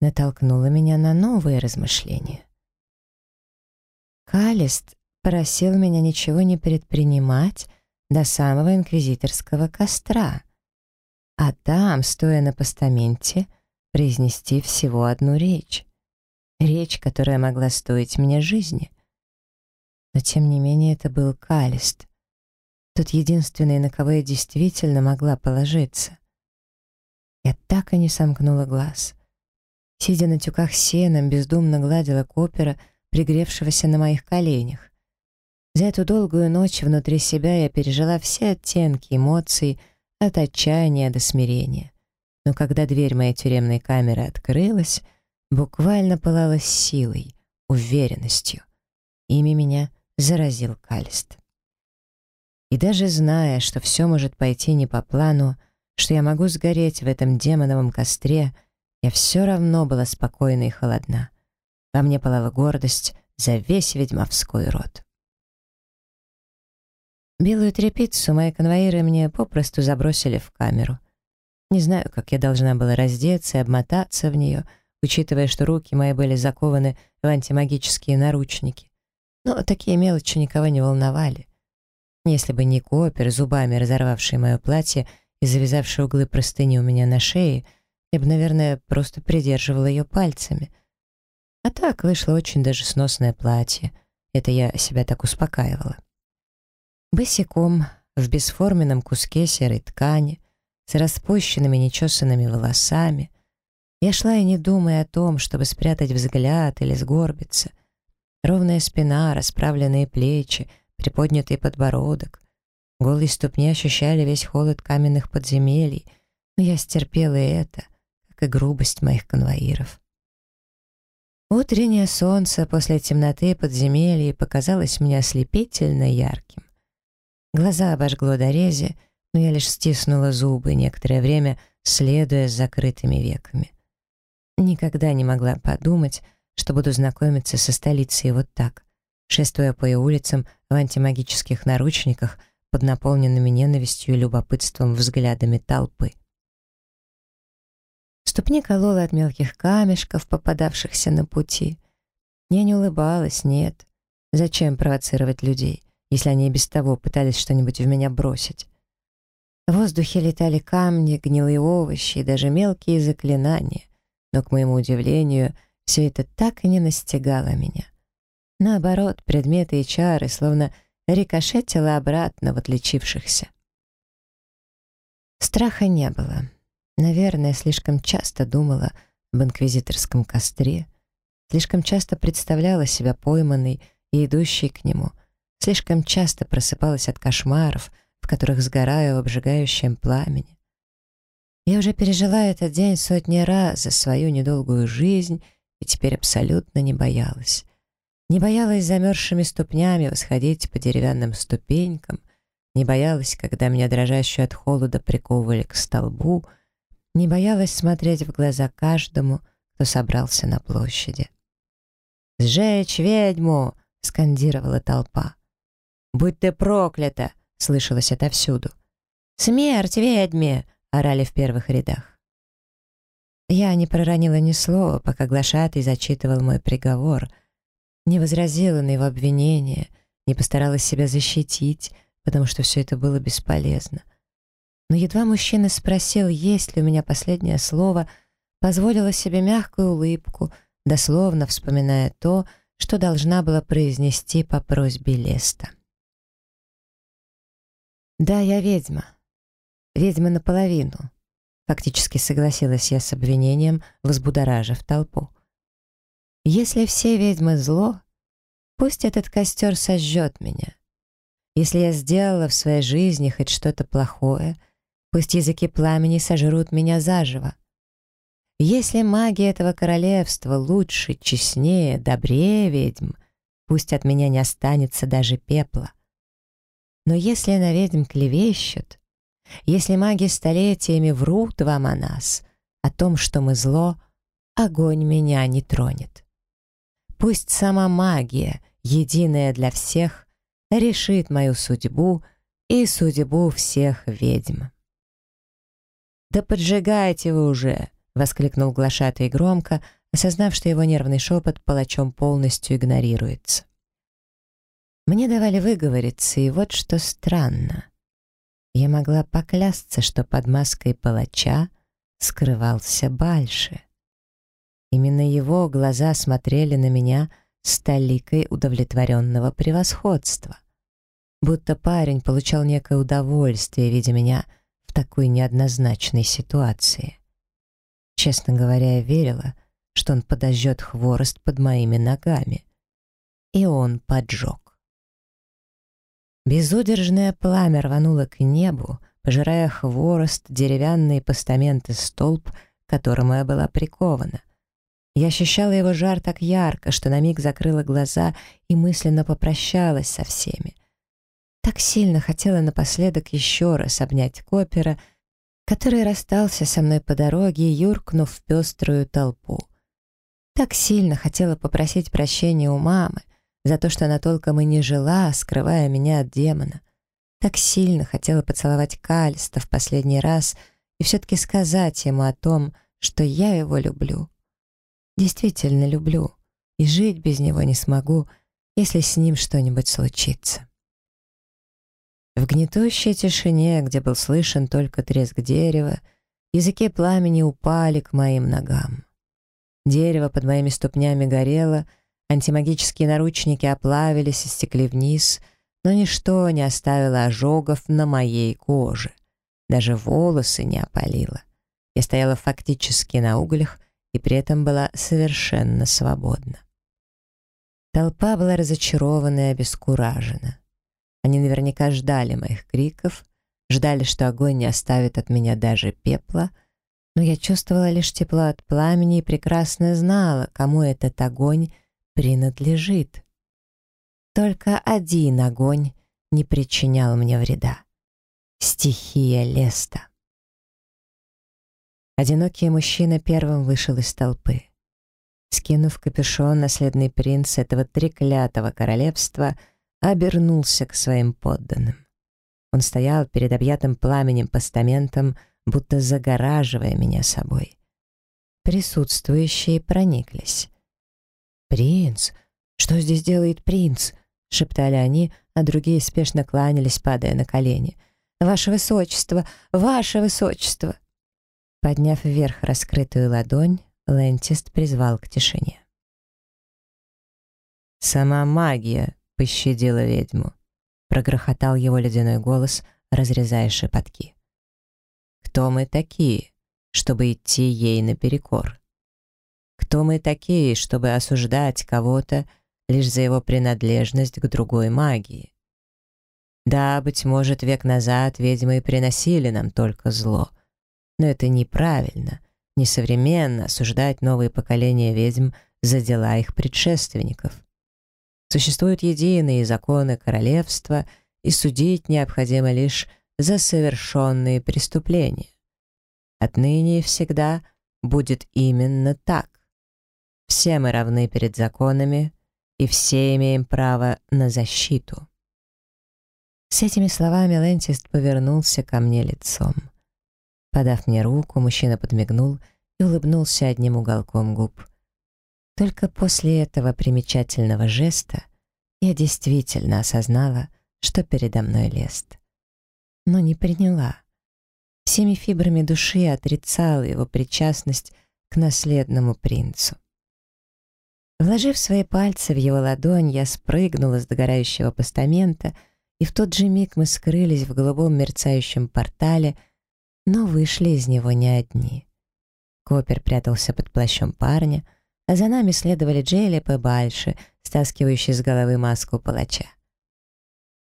S1: натолкнуло меня на новые размышления. Калист просил меня ничего не предпринимать, до самого инквизиторского костра, а там, стоя на постаменте, произнести всего одну речь. Речь, которая могла стоить мне жизни. Но тем не менее это был Калист, тот единственный, на кого я действительно могла положиться. Я так и не сомкнула глаз. Сидя на тюках сеном, бездумно гладила копера, пригревшегося на моих коленях. За эту долгую ночь внутри себя я пережила все оттенки эмоций, от отчаяния до смирения. Но когда дверь моей тюремной камеры открылась, буквально пылала силой, уверенностью. Ими меня заразил Калист. И даже зная, что все может пойти не по плану, что я могу сгореть в этом демоновом костре, я все равно была спокойна и холодна. Во мне пылала гордость за весь ведьмовской род. Белую тряпицу мои конвоиры мне попросту забросили в камеру. Не знаю, как я должна была раздеться и обмотаться в нее, учитывая, что руки мои были закованы в антимагические наручники. Но такие мелочи никого не волновали. Если бы не Копер, зубами разорвавший мое платье и завязавший углы простыни у меня на шее, я бы, наверное, просто придерживала ее пальцами. А так вышло очень даже сносное платье. Это я себя так успокаивала. Босиком, в бесформенном куске серой ткани, с распущенными нечесанными волосами, я шла и не думая о том, чтобы спрятать взгляд или сгорбиться. Ровная спина, расправленные плечи, приподнятый подбородок. Голые ступни ощущали весь холод каменных подземелий, но я стерпела и это, как и грубость моих конвоиров. Утреннее солнце после темноты подземелья показалось мне ослепительно ярким. Глаза обожгло до рези, но я лишь стиснула зубы некоторое время, следуя с закрытыми веками. Никогда не могла подумать, что буду знакомиться со столицей вот так, шествуя по ее улицам в антимагических наручниках под наполненными ненавистью и любопытством взглядами толпы. Ступни колола от мелких камешков, попадавшихся на пути. Я не улыбалась, нет. Зачем провоцировать людей, если они и без того пытались что-нибудь в меня бросить? В воздухе летали камни, гнилые овощи и даже мелкие заклинания. Но, к моему удивлению, все это так и не настигало меня. Наоборот, предметы и чары словно рикошетило обратно в отличившихся. Страха не было. Наверное, слишком часто думала об инквизиторском костре, слишком часто представляла себя пойманной и идущей к нему, слишком часто просыпалась от кошмаров, в которых сгораю в обжигающем пламени. Я уже пережила этот день сотни раз за свою недолгую жизнь и теперь абсолютно не боялась. Не боялась замерзшими ступнями восходить по деревянным ступенькам, не боялась, когда меня дрожащую от холода приковывали к столбу — не боялась смотреть в глаза каждому, кто собрался на площади. «Сжечь ведьму!» — скандировала толпа. «Будь ты проклята!» — слышалось отовсюду. «Смерть ведьме!» — орали в первых рядах. Я не проронила ни слова, пока глашатый зачитывал мой приговор, не возразила на его обвинение, не постаралась себя защитить, потому что все это было бесполезно. Но едва мужчина спросил, есть ли у меня последнее слово, позволила себе мягкую улыбку, дословно вспоминая то, что должна была произнести по просьбе Леста. «Да, я ведьма. Ведьма наполовину», — фактически согласилась я с обвинением, взбудоражив толпу. «Если все ведьмы зло, пусть этот костер сожжет меня. Если я сделала в своей жизни хоть что-то плохое — Пусть языки пламени сожрут меня заживо. Если маги этого королевства лучше, честнее, добрее ведьм, пусть от меня не останется даже пепла. Но если на ведьм клевещут, если маги столетиями врут вам о нас, о том, что мы зло, огонь меня не тронет. Пусть сама магия, единая для всех, решит мою судьбу и судьбу всех ведьм. «Да поджигайте вы уже!» — воскликнул глашатый громко, осознав, что его нервный шепот палачом полностью игнорируется. Мне давали выговориться, и вот что странно. Я могла поклясться, что под маской палача скрывался Бальши. Именно его глаза смотрели на меня с толикой удовлетворенного превосходства. Будто парень получал некое удовольствие, видя меня — в такой неоднозначной ситуации. Честно говоря, я верила, что он подожжет хворост под моими ногами. И он поджег. Безудержное пламя рвануло к небу, пожирая хворост, деревянные постаменты столб, к которому я была прикована. Я ощущала его жар так ярко, что на миг закрыла глаза и мысленно попрощалась со всеми. Так сильно хотела напоследок еще раз обнять Копера, который расстался со мной по дороге, юркнув в пеструю толпу. Так сильно хотела попросить прощения у мамы за то, что она толком и не жила, скрывая меня от демона. Так сильно хотела поцеловать Кальста в последний раз и все-таки сказать ему о том, что я его люблю. Действительно люблю, и жить без него не смогу, если с ним что-нибудь случится. В гнетущей тишине, где был слышен только треск дерева, языки пламени упали к моим ногам. Дерево под моими ступнями горело, антимагические наручники оплавились и стекли вниз, но ничто не оставило ожогов на моей коже. Даже волосы не опалило. Я стояла фактически на углях и при этом была совершенно свободна. Толпа была разочарована и обескуражена. Они наверняка ждали моих криков, ждали, что огонь не оставит от меня даже пепла, но я чувствовала лишь тепло от пламени и прекрасно знала, кому этот огонь принадлежит. Только один огонь не причинял мне вреда. Стихия Леста. Одинокий мужчина первым вышел из толпы. Скинув капюшон, наследный принц этого треклятого королевства обернулся к своим подданным. Он стоял перед объятым пламенем постаментом, будто загораживая меня собой. Присутствующие прониклись. «Принц? Что здесь делает принц?» — шептали они, а другие спешно кланялись, падая на колени. «Ваше высочество! Ваше высочество!» Подняв вверх раскрытую ладонь, Лентист призвал к тишине.
S2: «Сама магия пощадила ведьму», — прогрохотал его ледяной голос, разрезая шепотки. «Кто мы такие, чтобы идти ей наперекор? Кто мы такие, чтобы осуждать кого-то лишь за его принадлежность к другой магии? Да, быть может, век назад ведьмы приносили нам только зло, но это неправильно — несовременно осуждать новые поколения ведьм за дела их предшественников. Существуют единые законы королевства, и судить необходимо лишь за совершенные преступления. Отныне и всегда будет именно так. Все мы равны перед законами, и все имеем право на защиту.
S1: С этими словами Лентист повернулся ко мне лицом. Подав мне руку, мужчина подмигнул и улыбнулся одним уголком губ. Только после этого примечательного жеста я действительно осознала, что передо мной лест. Но не приняла. Всеми фибрами души отрицала его причастность к наследному принцу. Вложив свои пальцы в его ладонь, я спрыгнула с догорающего постамента, и в тот же миг мы скрылись в голубом мерцающем портале — но вышли из него не одни. Копер прятался под плащом парня, а за нами следовали Джейлип и Бальши, стаскивающие с головы маску палача.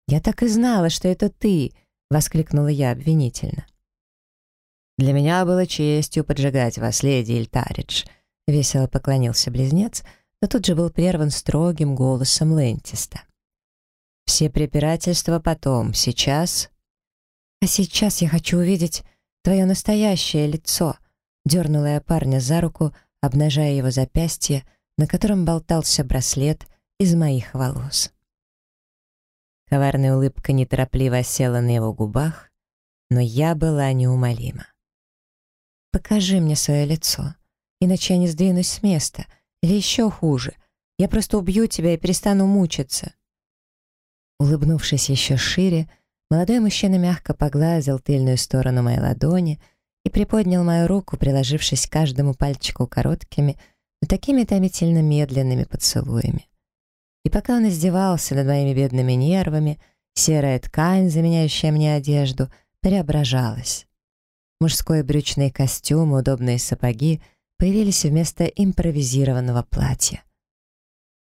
S1: «Я так и знала, что это ты!» — воскликнула я обвинительно.
S2: «Для меня было честью поджигать вас, леди Ильтаридж», — весело поклонился близнец, но тут же был прерван строгим голосом Лентиста. «Все препирательства потом, сейчас...»
S1: «А сейчас я хочу увидеть твое настоящее лицо!» Дернула я парня за руку, обнажая его запястье, на котором болтался браслет из моих волос. Коварная улыбка неторопливо села на его губах, но я была неумолима. «Покажи мне свое лицо, иначе я не сдвинусь с места, или еще хуже, я просто убью тебя и перестану мучиться». Улыбнувшись еще шире, Молодой мужчина мягко погладил тыльную сторону моей ладони и приподнял мою руку, приложившись к каждому пальчику короткими, но такими томительно медленными поцелуями. И пока он издевался над моими бедными нервами, серая ткань, заменяющая мне одежду, преображалась. Мужской брючный костюм удобные сапоги появились вместо импровизированного платья.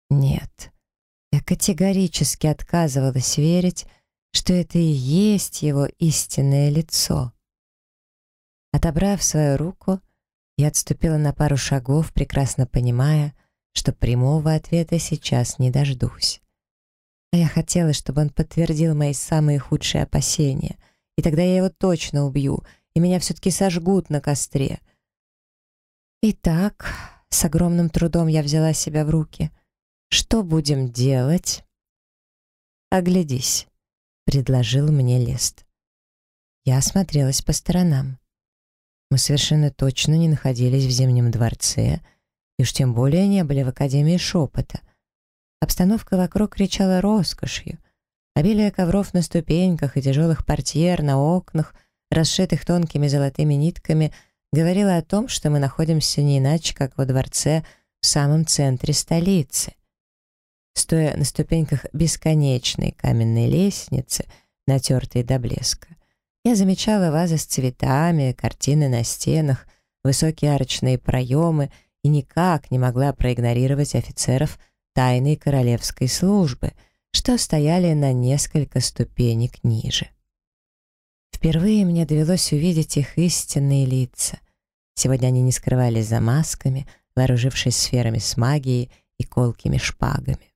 S1: Нет, я категорически отказывалась верить, что это и есть его истинное лицо. Отобрав свою руку, я отступила на пару шагов, прекрасно понимая, что прямого ответа сейчас не дождусь. А я хотела, чтобы он подтвердил мои самые худшие опасения, и тогда я его точно убью, и меня все-таки сожгут на костре. Итак, с огромным трудом я взяла себя в руки. Что будем делать? Оглядись. — предложил мне Лест. Я осмотрелась по сторонам. Мы совершенно точно не находились в Зимнем дворце, и уж тем более не были в Академии шепота. Обстановка вокруг кричала роскошью. Обилие ковров на ступеньках и тяжелых портьер на окнах, расшитых тонкими золотыми нитками, говорила о том, что мы находимся не иначе, как во дворце в самом центре столицы. Стоя на ступеньках бесконечной каменной лестницы, натертой до блеска, я замечала вазы с цветами, картины на стенах, высокие арочные проемы и никак не могла проигнорировать офицеров тайной королевской службы, что стояли на несколько ступенек ниже. Впервые мне довелось увидеть их истинные лица. Сегодня они не скрывались за масками, вооружившись сферами с магией и колкими шпагами.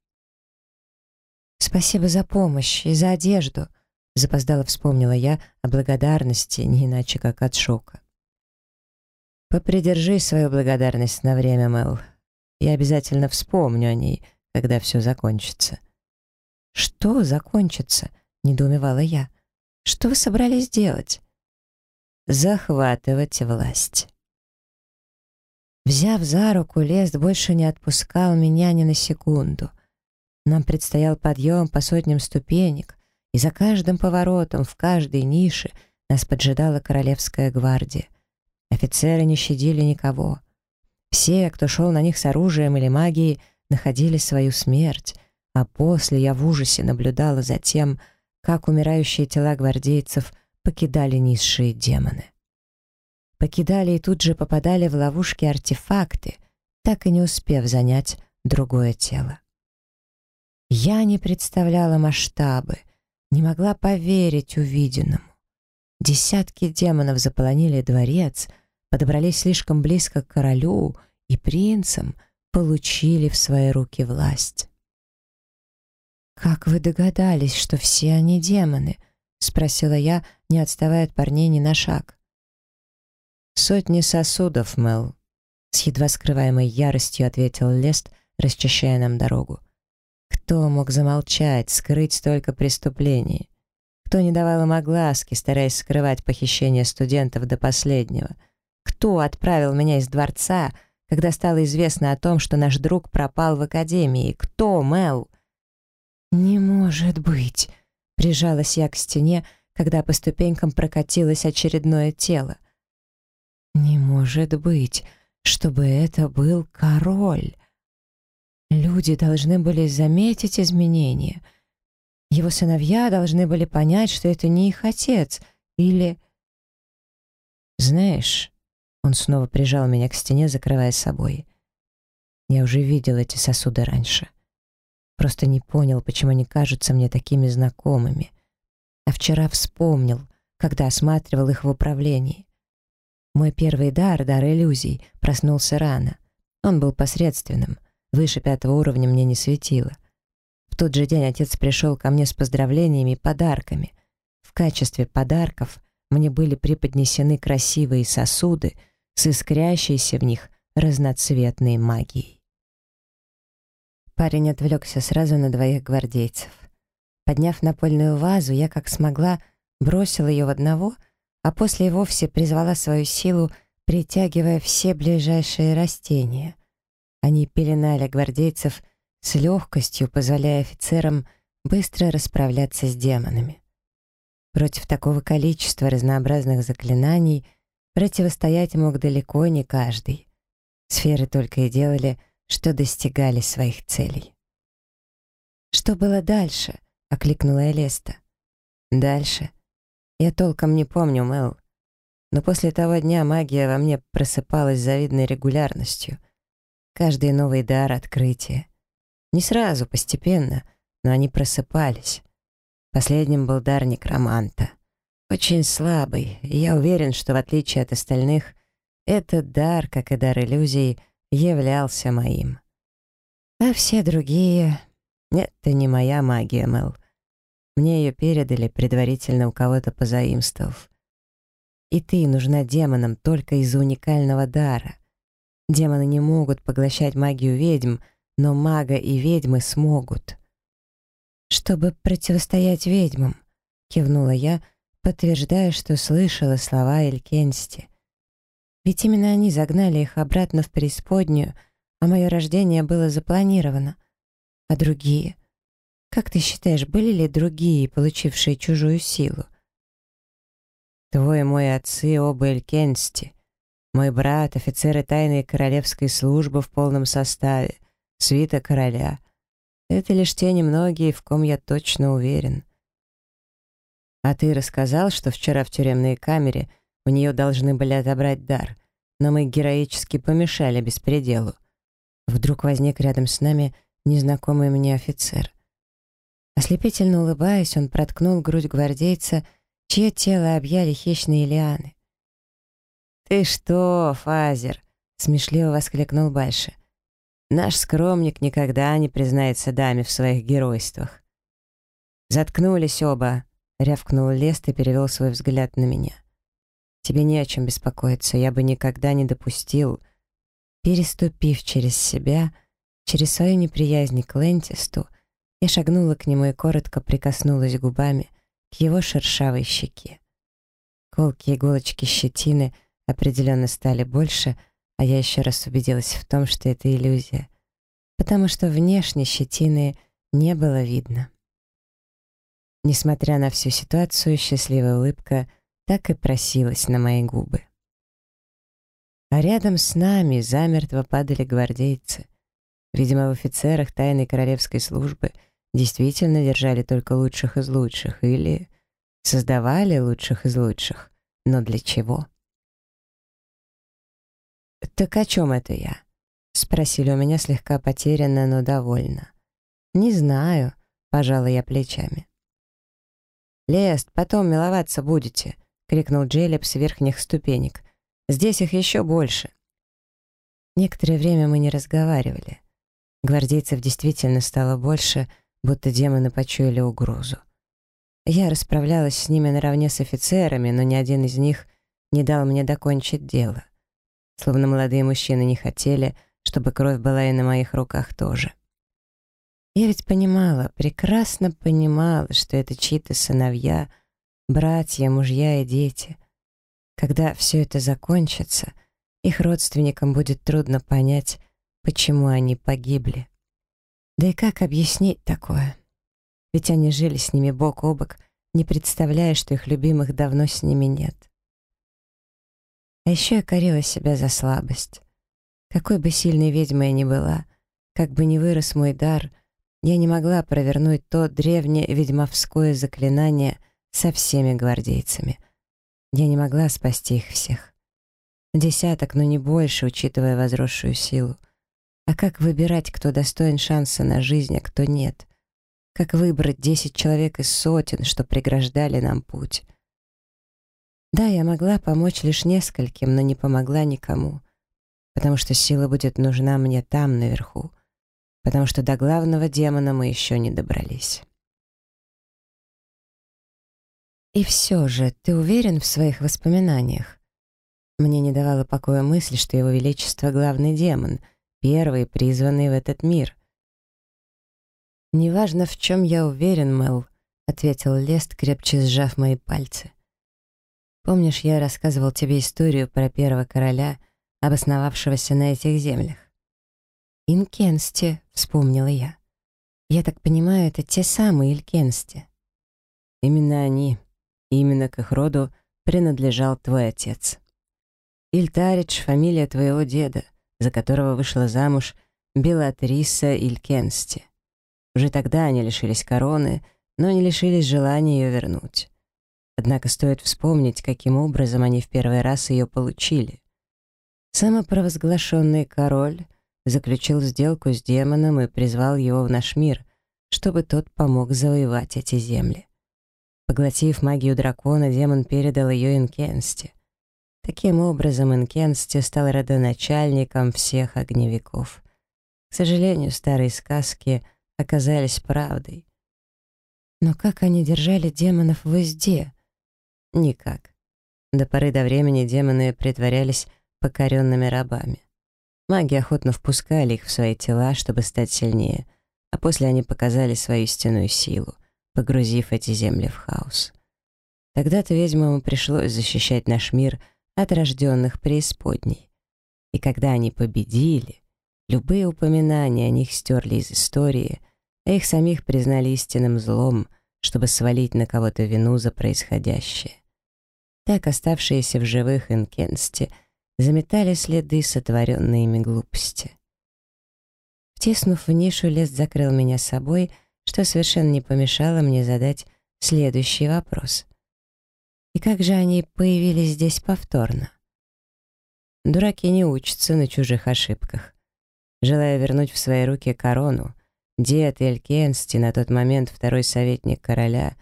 S1: «Спасибо за помощь и за одежду», — запоздало вспомнила я о благодарности, не иначе как от шока. «Попридержи свою благодарность на время, Мэл. Я обязательно вспомню о ней, когда все закончится». «Что закончится?» — недоумевала я. «Что вы собрались делать?» «Захватывать власть». Взяв за руку, Лест больше не отпускал меня ни на секунду. Нам предстоял подъем по сотням ступенек, и за каждым поворотом, в каждой нише нас поджидала королевская гвардия. Офицеры не щадили никого. Все, кто шел на них с оружием или магией, находили свою смерть, а после я в ужасе наблюдала за тем, как умирающие тела гвардейцев покидали низшие демоны. Покидали и тут же попадали в ловушки артефакты, так и не успев занять другое тело. Я не представляла масштабы, не могла поверить увиденному. Десятки демонов заполонили дворец, подобрались слишком близко к королю и принцам, получили в свои руки власть. «Как вы догадались, что все они демоны?» — спросила я, не отставая от парней ни на шаг.
S2: «Сотни сосудов, Мел», — с едва скрываемой яростью ответил Лест, расчищая нам дорогу. Кто мог замолчать, скрыть столько преступлений? Кто не давал им огласки, стараясь скрывать похищение студентов до последнего? Кто отправил меня из дворца, когда стало известно о том, что наш друг пропал в академии? Кто, Мел?
S1: «Не может быть!» — прижалась я к стене, когда по ступенькам прокатилось очередное тело. «Не может быть, чтобы это был король!» Люди должны были заметить изменения. Его сыновья должны были понять, что это не их отец, или...
S2: «Знаешь...» — он снова прижал меня к стене, закрывая собой. «Я уже видел эти сосуды раньше. Просто не понял, почему они кажутся мне такими знакомыми. А вчера вспомнил, когда осматривал их в управлении. Мой первый дар, дар иллюзий, проснулся рано. Он был посредственным — Выше пятого уровня мне не светило. В тот же день отец пришел ко мне с поздравлениями и подарками. В качестве подарков мне были преподнесены красивые сосуды с искрящейся в них разноцветной магией.
S1: Парень отвлекся сразу на двоих гвардейцев. Подняв напольную вазу, я, как смогла, бросила ее в одного, а после и вовсе призвала свою силу, притягивая все ближайшие растения. Они пеленали гвардейцев с легкостью, позволяя офицерам быстро расправляться с демонами. Против такого количества разнообразных заклинаний противостоять мог далеко не каждый. Сферы только и делали, что достигали своих целей. «Что было дальше?» — окликнула Элеста.
S2: «Дальше? Я толком не помню, Мэл. Но после того дня магия во мне просыпалась с завидной регулярностью — Каждый новый дар — открытие. Не сразу, постепенно, но они просыпались. Последним был дар некроманта. Очень слабый, и я уверен, что в отличие от остальных, этот дар, как и дар иллюзий, являлся моим. А все другие... Нет, это не моя магия, Мэл. Мне ее передали, предварительно у кого-то позаимствовав. И ты нужна демонам только из-за уникального дара. Демоны не могут поглощать магию ведьм, но мага и ведьмы смогут.
S1: «Чтобы противостоять ведьмам», — кивнула я, подтверждая, что слышала слова Элькенсти. «Ведь именно они загнали их обратно в преисподнюю, а мое рождение было запланировано. А другие? Как ты считаешь, были ли другие, получившие чужую силу?»
S2: «Твой и мой отцы оба Элькенсти», Мой брат — офицеры тайной королевской службы в полном составе, свита короля. Это лишь те немногие, в ком я точно уверен. А ты рассказал, что вчера в тюремной камере у нее должны были отобрать дар, но мы героически помешали беспределу. Вдруг возник рядом с нами незнакомый мне офицер. Ослепительно улыбаясь, он проткнул грудь гвардейца, чье тело объяли хищные лианы. «Ты что, Фазер?» — смешливо воскликнул Бальше. «Наш скромник никогда не признается даме в своих геройствах». «Заткнулись оба», — рявкнул Лест и перевел свой взгляд на меня. «Тебе не о чем беспокоиться, я бы никогда не допустил...» Переступив через себя, через свою неприязнь к Лентисту, я шагнула к нему и коротко прикоснулась губами к его шершавой щеке. Колки иголочки щетины определенно стали больше, а я еще раз убедилась в том, что это иллюзия, потому что внешне щетины не было видно. Несмотря на всю ситуацию, счастливая улыбка так и просилась на мои губы. А рядом с нами замертво падали гвардейцы. Видимо, в офицерах тайной королевской службы действительно держали только лучших из лучших или создавали лучших из лучших. Но для чего? «Так о чем это я?» — спросили у меня слегка потерянно, но довольно. «Не знаю», — пожала я плечами. «Лест, потом миловаться будете», — крикнул Джелеб с верхних ступенек. Здесь их еще больше. Некоторое время мы не разговаривали. Гвардейцев действительно стало больше, будто демоны почуяли угрозу. Я расправлялась с ними наравне с офицерами, но ни один из них не дал мне докончить дело. Словно молодые мужчины не хотели, чтобы кровь была и на моих руках тоже. Я ведь понимала, прекрасно понимала, что это чьи-то сыновья, братья, мужья и дети — когда все это закончится, их родственникам будет трудно понять, почему они погибли. Да и как объяснить такое? Ведь они жили с ними бок о бок, не представляя, что их любимых давно с ними нет. А еще я корила себя за слабость. Какой бы сильной ведьмой я ни была, как бы ни вырос мой дар, я не могла провернуть то древнее ведьмовское заклинание со всеми гвардейцами — я не могла спасти их всех. Десяток, но не больше, учитывая возросшую силу. А как выбирать, кто достоин шанса на жизнь, а кто нет? Как выбрать десять человек из сотен, что преграждали нам путь? Да, я могла помочь лишь нескольким, но не помогла никому, потому что сила будет нужна мне там, наверху, потому что до главного демона мы еще не добрались. И все же, ты уверен в своих воспоминаниях? Мне не давала покоя мысль, что его величество — главный демон, первый, призванный в этот мир. «Неважно, в чем я уверен, Мэл», — ответил Лест, крепче сжав мои пальцы. «Помнишь, я рассказывал тебе историю про первого короля, обосновавшегося на этих землях?» «Инкенсти», — вспомнила я. «Я так понимаю, это те самые Илькенсти». «Именно они», именно к их роду принадлежал твой отец. Ильтаридж — фамилия твоего деда, за которого вышла замуж Белатриса Илькенсти. Уже тогда они лишились короны, но не лишились желания ее вернуть. Однако стоит вспомнить, каким образом они в первый раз ее получили. Самопровозглашенный король заключил сделку с демоном и призвал его в наш мир, чтобы тот помог завоевать эти земли. Поглотив магию дракона, демон передал ее Инкенсте. Таким образом, Инкенсте стал родоначальником всех огневиков. К сожалению, старые сказки оказались правдой. Но как они держали демонов в узде? Никак. До поры до времени демоны притворялись покоренными рабами. Маги охотно впускали их в свои тела, чтобы стать сильнее, а после они показали свою истинную силу — погрузив эти земли в хаос. Тогда-то ведьмам пришлось защищать наш мир от рожденных преисподней. И когда они победили, любые упоминания о них стерли из истории, а их самих признали истинным злом, чтобы свалить на кого-то вину за происходящее. Так оставшиеся в живых Инкенсте
S1: заметали следы сотворенной ими глупости. Втиснув в нишу, лес закрыл меня собой, что совершенно не помешало мне задать следующий вопрос. И как же они появились здесь повторно? Дураки не учатся на чужих ошибках. Желая вернуть в свои руки корону, дед Элькенсти, на тот момент второй советник короля,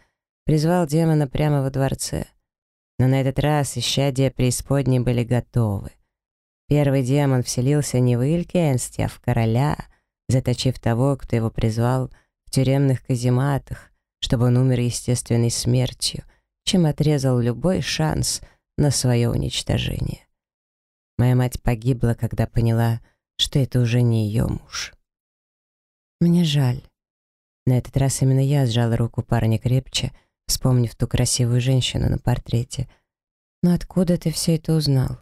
S1: призвал демона прямо во дворце. Но на этот раз исчадия преисподней были готовы. Первый демон вселился не в Элькенсти, а в короля, заточив того, кто его призвал, в тюремных казематах, чтобы он умер естественной смертью, чем отрезал любой шанс на свое уничтожение. Моя мать погибла, когда поняла, что это уже не ее муж. Мне жаль. На этот раз именно я сжала руку парня крепче, вспомнив ту красивую женщину на портрете. Но откуда ты все это узнал?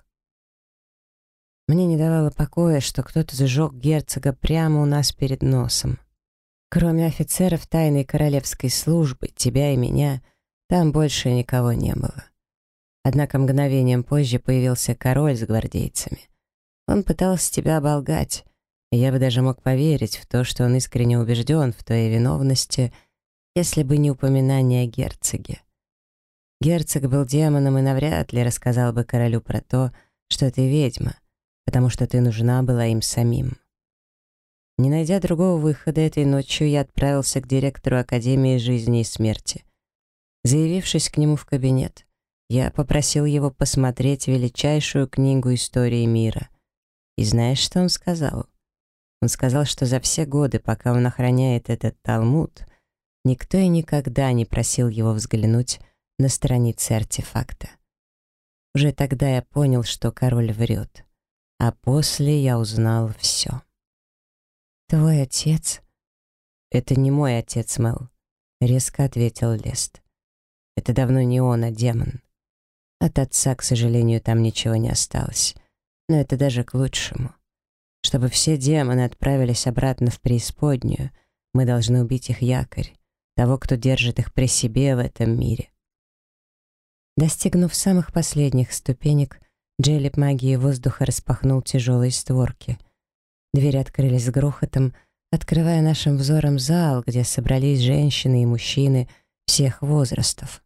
S1: Мне не давало покоя, что кто-то зажег герцога прямо у нас перед носом. Кроме офицеров тайной королевской службы, тебя и меня, там больше никого не было. Однако мгновением позже появился король с гвардейцами. Он пытался тебя оболгать, и я бы даже мог поверить в то, что он искренне убежден в твоей виновности, если бы не упоминание о герцоге. Герцог был демоном и навряд ли рассказал бы королю про то, что ты ведьма, потому что ты нужна была им самим. Не найдя другого выхода этой ночью, я отправился к директору Академии жизни и смерти. Заявившись к нему в кабинет, я попросил его посмотреть величайшую книгу истории мира. И знаешь, что он сказал? Он сказал, что за все годы, пока он охраняет этот Талмуд, никто и никогда не просил его взглянуть на страницы артефакта. Уже тогда я понял, что король врет, а после я узнал все. «Твой отец?» «Это не мой отец, Мел», — резко ответил Лест. «Это давно не он, а демон. От отца, к сожалению, там ничего не осталось. Но это даже к лучшему. Чтобы все демоны отправились обратно в преисподнюю, мы должны убить их якорь, того, кто держит их при себе в этом мире. Достигнув самых последних ступенек, Джелеп магии воздуха распахнул тяжелые створки. Двери открылись с грохотом, открывая нашим взором зал, где собрались женщины и мужчины всех возрастов.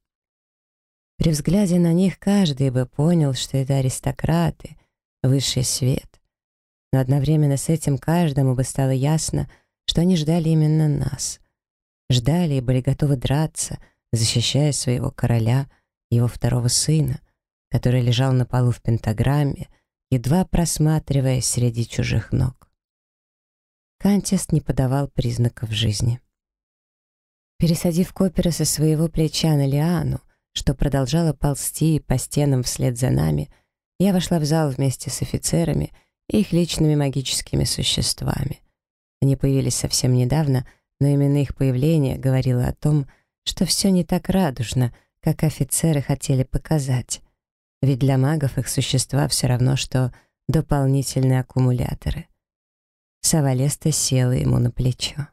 S1: При взгляде на них каждый бы понял, что это аристократы, высший свет. Но одновременно с этим каждому бы стало ясно, что они ждали именно нас. Ждали и были готовы драться, защищая своего короля, его второго сына, который лежал на полу в пентаграмме, едва просматривая среди чужих ног. Кантест не подавал признаков жизни. Пересадив Копера со своего плеча на Лиану, что продолжала ползти по стенам вслед за нами, я вошла в зал вместе с офицерами и их личными магическими существами. Они появились совсем недавно, но именно их появление говорило о том, что все не так радужно, как офицеры хотели показать. Ведь для магов их существа все равно, что дополнительные аккумуляторы. Савалеста села ему на плечо.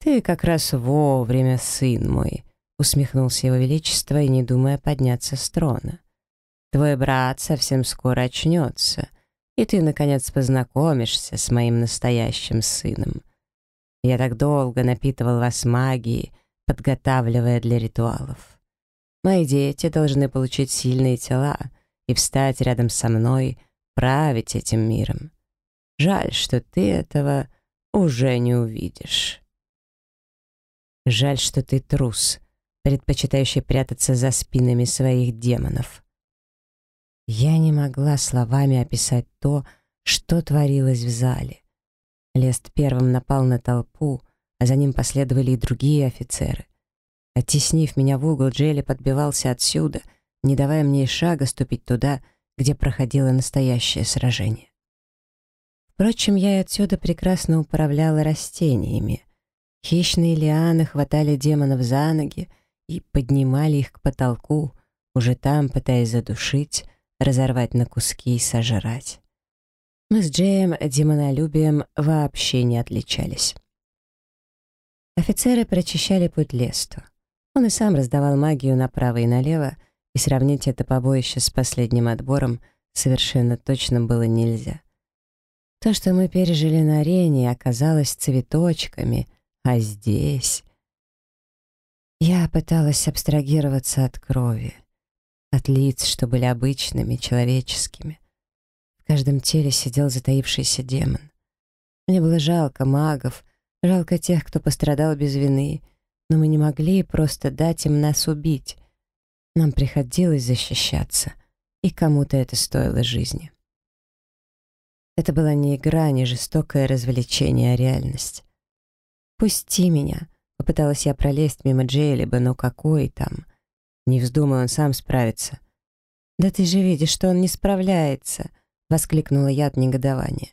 S1: «Ты как раз вовремя, сын мой», усмехнулся его величество и не думая подняться с трона. «Твой брат совсем скоро очнется, и ты, наконец, познакомишься с моим настоящим сыном. Я так долго напитывал вас магией, подготавливая для ритуалов. Мои дети должны получить сильные тела и встать рядом со мной, править этим миром. Жаль, что ты этого уже не увидишь». «Жаль, что ты трус», предпочитающий прятаться за спинами своих демонов. Я не могла словами описать то, что творилось в зале. Лест первым напал на толпу, а за ним последовали и другие офицеры. Оттеснив меня в угол, Джелли подбивался отсюда, не давая мне и шага ступить туда, где проходило настоящее сражение. Впрочем, я и отсюда прекрасно управляла растениями. Хищные лианы хватали демонов за ноги, и поднимали их к потолку, уже там пытаясь задушить, разорвать на куски и сожрать. Мы с Джеем демонолюбием вообще не отличались. Офицеры прочищали путь Лесту. Он и сам раздавал магию направо и налево, и сравнить это побоище с последним отбором совершенно точно было нельзя. То, что мы пережили на арене, оказалось цветочками, а здесь... Я пыталась абстрагироваться от крови, от лиц, что были обычными, человеческими. В каждом теле сидел затаившийся демон. Мне было жалко магов, жалко тех, кто пострадал без вины, но мы не могли просто дать им нас убить. Нам приходилось защищаться, и кому-то это стоило жизни. Это была не игра, не жестокое развлечение, а реальность. «Пусти меня», — попыталась я пролезть мимо Джейлиба, но какой там? Не вздумай, он сам справится. «Да ты же видишь, что он не справляется», — воскликнула я от негодования.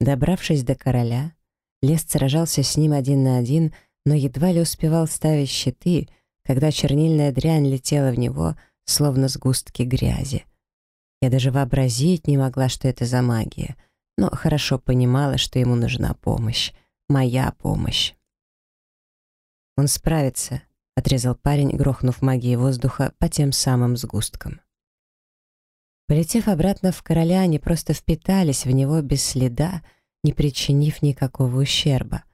S1: Добравшись до короля, лес сражался с ним один на один, но едва ли успевал ставить щиты, когда чернильная дрянь летела в него, словно сгустки грязи. Я даже вообразить не могла, что это за магия, но хорошо понимала, что ему нужна помощь, моя помощь. «Он справится», — отрезал парень, грохнув магией воздуха по тем самым сгусткам. Полетев обратно в короля, они просто впитались в него без следа, не причинив никакого ущерба.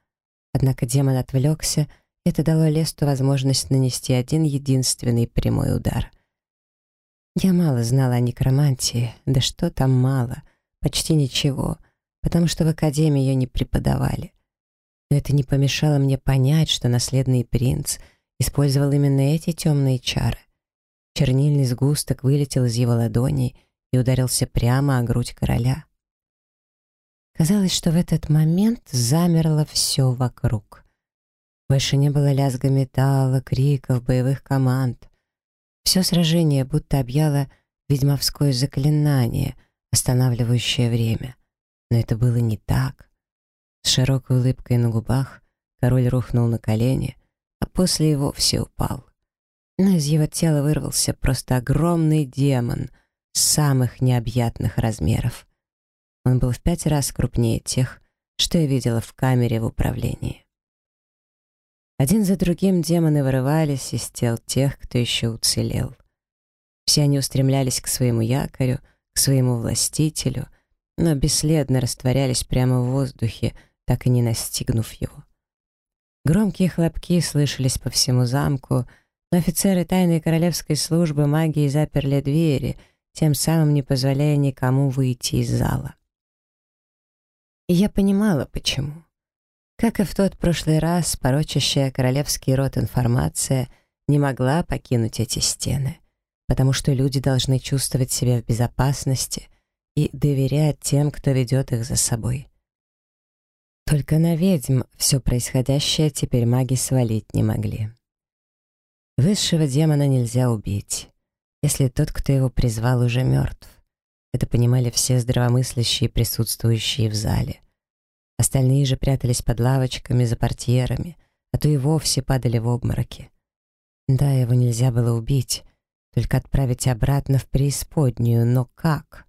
S1: Однако демон отвлекся, и это дало Лесту возможность нанести один единственный прямой удар — я мало знала о некромантии, да что там мало, почти ничего, потому что в академии ее не преподавали. Но это не помешало мне понять, что наследный принц использовал именно эти темные чары. Чернильный сгусток вылетел из его ладоней и ударился прямо о грудь короля. Казалось, что в этот момент замерло все вокруг. Больше не было лязга металла, криков, боевых команд. Все сражение будто объяло ведьмовское заклинание, останавливающее время. Но это было не так. С широкой улыбкой на губах король рухнул на колени, а после его все упал. Но из его тела вырвался просто огромный демон самых необъятных размеров. Он был в пять раз крупнее тех, что я видела в камере в управлении. Один за другим демоны вырывались из тел тех, кто еще уцелел. Все они устремлялись к своему якорю, к своему властителю, но бесследно растворялись прямо в воздухе, так и не настигнув его. Громкие хлопки слышались по всему замку, но офицеры тайной королевской службы магии заперли двери, тем самым не позволяя никому выйти из зала. И я понимала, почему. Как и в тот прошлый раз, порочащая королевский род информация не могла покинуть эти стены, потому что люди должны чувствовать себя в безопасности и доверять тем, кто ведет их за собой. Только на ведьм все происходящее теперь маги свалить не могли. Высшего демона нельзя убить, если тот, кто его призвал, уже мертв. Это понимали все здравомыслящие, присутствующие в зале — Остальные же прятались под лавочками, за портьерами, а то и вовсе падали в обмороки. Да, его нельзя было убить, только отправить обратно в преисподнюю, но как?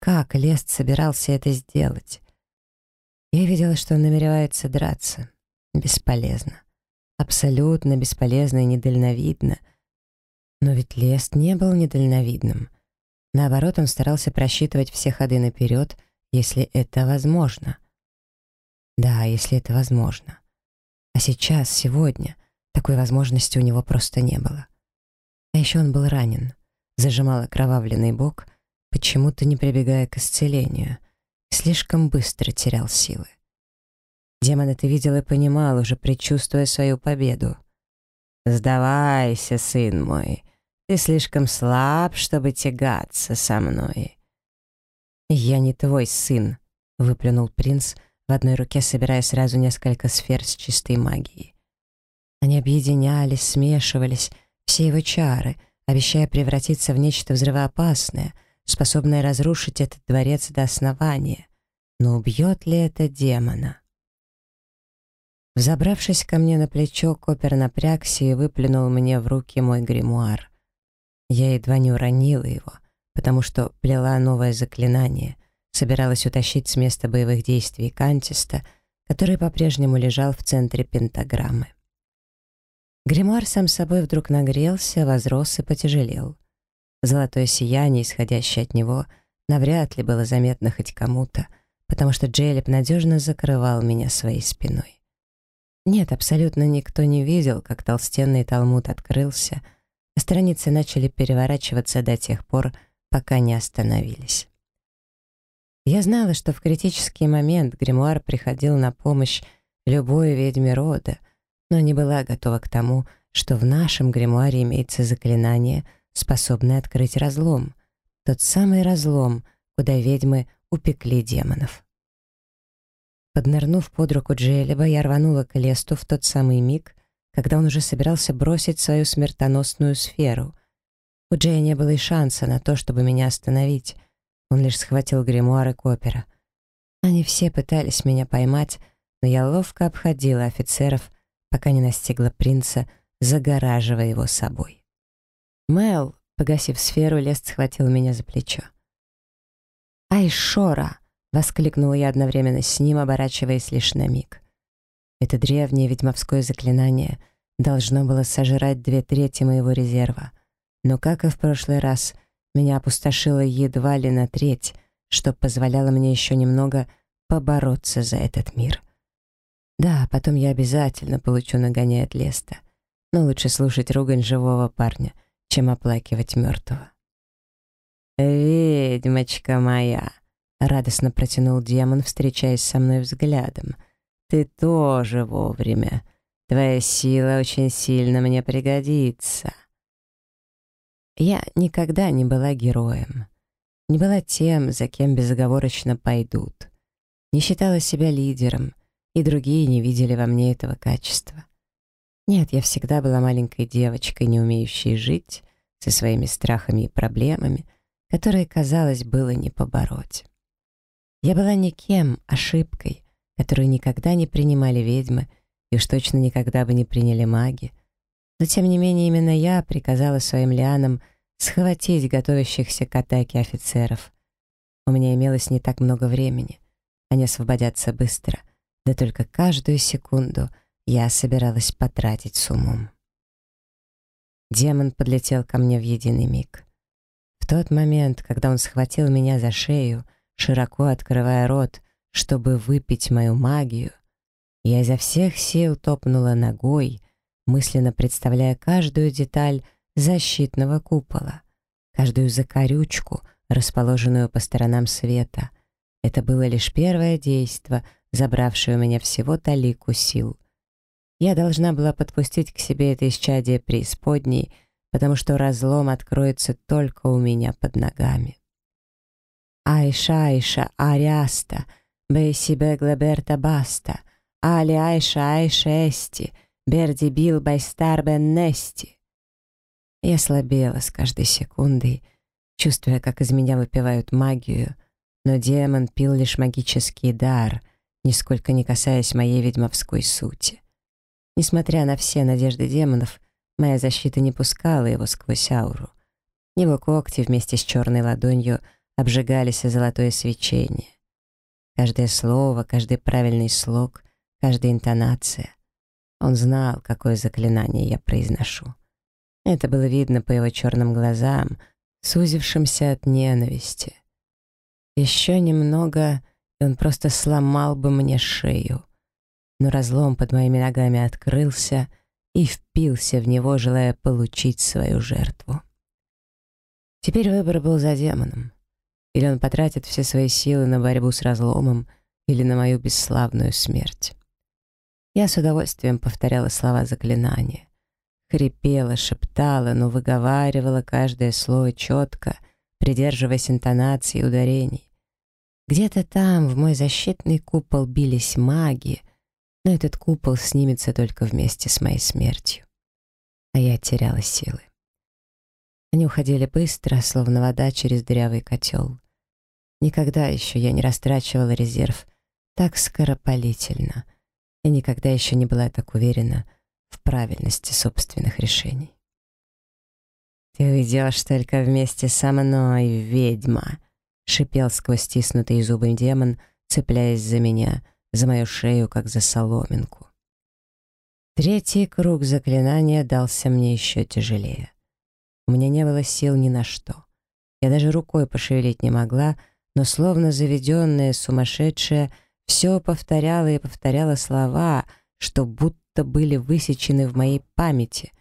S1: Как Лест собирался это сделать? Я видела, что он намеревается драться. Бесполезно. Абсолютно бесполезно и недальновидно. Но ведь Лест не был недальновидным. Наоборот, он старался просчитывать все ходы наперед, если это возможно. Да, если это возможно. А сейчас, сегодня, такой возможности у него просто не было. А еще он был ранен, зажимал окровавленный бок, почему-то не прибегая к исцелению, слишком быстро терял силы. Демон это видел и понимал, уже предчувствуя свою победу. «Сдавайся, сын мой, ты слишком слаб, чтобы тягаться со мной». «Я не твой сын», — выплюнул принц, в одной руке собирая сразу несколько сфер с чистой магией. Они объединялись, смешивались, все его чары, обещая превратиться в нечто взрывоопасное, способное разрушить этот дворец до основания. Но убьет ли это демона? Взобравшись ко мне на плечо, Копер напрягся и выплюнул мне в руки мой гримуар. Я едва не уронила его, потому что плела новое заклинание — собиралась утащить с места боевых действий Кантиста, который по-прежнему лежал в центре пентаграммы. Гримуар сам собой вдруг нагрелся, возрос и потяжелел. Золотое сияние, исходящее от него, навряд ли было заметно хоть кому-то, потому что Джейлеп надежно закрывал меня своей спиной. Нет, абсолютно никто не видел, как толстенный талмуд открылся, а страницы начали переворачиваться до тех пор, пока не остановились. Я знала, что в критический момент гримуар приходил на помощь любой ведьме рода, но не была готова к тому, что в нашем гримуаре имеется заклинание, способное открыть разлом. Тот самый разлом, куда ведьмы упекли демонов. Поднырнув под руку Джелеба, я рванула к Лесту в тот самый миг, когда он уже собирался бросить свою смертоносную сферу. У Джея не было и шанса на то, чтобы меня остановить. Он лишь схватил гримуар и Копера. Они все пытались меня поймать, но я ловко обходила офицеров, пока не настигла принца, загораживая его собой. Мэл, погасив сферу, Лест схватил меня за плечо. «Ай, Шора!» — воскликнула я одновременно с ним, оборачиваясь лишь на миг. Это древнее ведьмовское заклинание должно было сожрать две трети моего резерва. Но, как и в прошлый раз, меня опустошило едва ли на треть, что позволяло мне еще немного побороться за этот мир. Да, потом я обязательно получу нагоняй от Леста, но лучше слушать ругань живого парня, чем оплакивать мертвого. «Ведьмочка моя!» — радостно протянул демон, встречаясь со мной взглядом. Ты тоже вовремя. Твоя сила очень сильно мне пригодится. Я никогда не была героем. Не была тем, за кем безоговорочно пойдут. Не считала себя лидером, и другие не видели во мне этого качества. Нет, я всегда была маленькой девочкой, не умеющей жить, со своими страхами и проблемами, которые, казалось, было не побороть. Я была никем, ошибкой, которую никогда не принимали ведьмы и уж точно никогда бы не приняли маги. Но тем не менее именно я приказала своим лианам схватить готовящихся к атаке офицеров. У меня имелось не так много времени. Они освободятся быстро, да только каждую секунду я собиралась потратить с умом. Демон подлетел ко мне в единый миг. В тот момент, когда он схватил меня за шею, широко открывая рот, чтобы выпить мою магию, я изо всех сил топнула ногой, мысленно представляя каждую деталь защитного купола, каждую закорючку, расположенную по сторонам света. Это было лишь первое действо, забравшее у меня всего талику сил. Я должна была подпустить к себе это исчадие преисподней, потому что разлом откроется только у меня под ногами. «Айша, Айша, Ариаста!» Бейси бегла берта баста, али айша айша эсти, берди бил байстар бен нести. Я слабела с каждой секундой, чувствуя, как из меня выпивают магию, но демон пил лишь магический дар, нисколько не касаясь моей ведьмовской сути. Несмотря на все надежды демонов, моя защита не пускала его сквозь ауру. Его когти вместе с черной ладонью обжигались о золотое свечение. Каждое слово, каждый правильный слог, каждая интонация. Он знал, какое заклинание я произношу. Это было видно по его черным глазам, сузившимся от ненависти. Еще немного, и он просто сломал бы мне шею. Но разлом под моими ногами открылся и впился в него, желая получить свою жертву. Теперь выбор был за демоном. Или он потратит все свои силы на борьбу с разломом, или на мою бесславную смерть. Я с удовольствием повторяла слова заклинания. Хрипела, шептала, но выговаривала каждое слово четко, придерживаясь интонации и ударений. Где-то там, в мой защитный купол, бились маги, но этот купол снимется только вместе с моей смертью. А я теряла силы. Они уходили быстро, словно вода через дырявый котел. Никогда еще я не растрачивала резерв так скоропалительно и никогда еще не была так уверена в правильности собственных решений. «Ты уйдешь только вместе со мной, ведьма!» — шипел сквозь стиснутые зубы демон, цепляясь за меня, за мою шею, как за соломинку. Третий круг заклинания дался мне еще тяжелее. У меня не было сил ни на что. Я даже рукой пошевелить не могла, но словно заведенная, сумасшедшая, все повторяла и повторяла слова, что будто были высечены в моей памяти.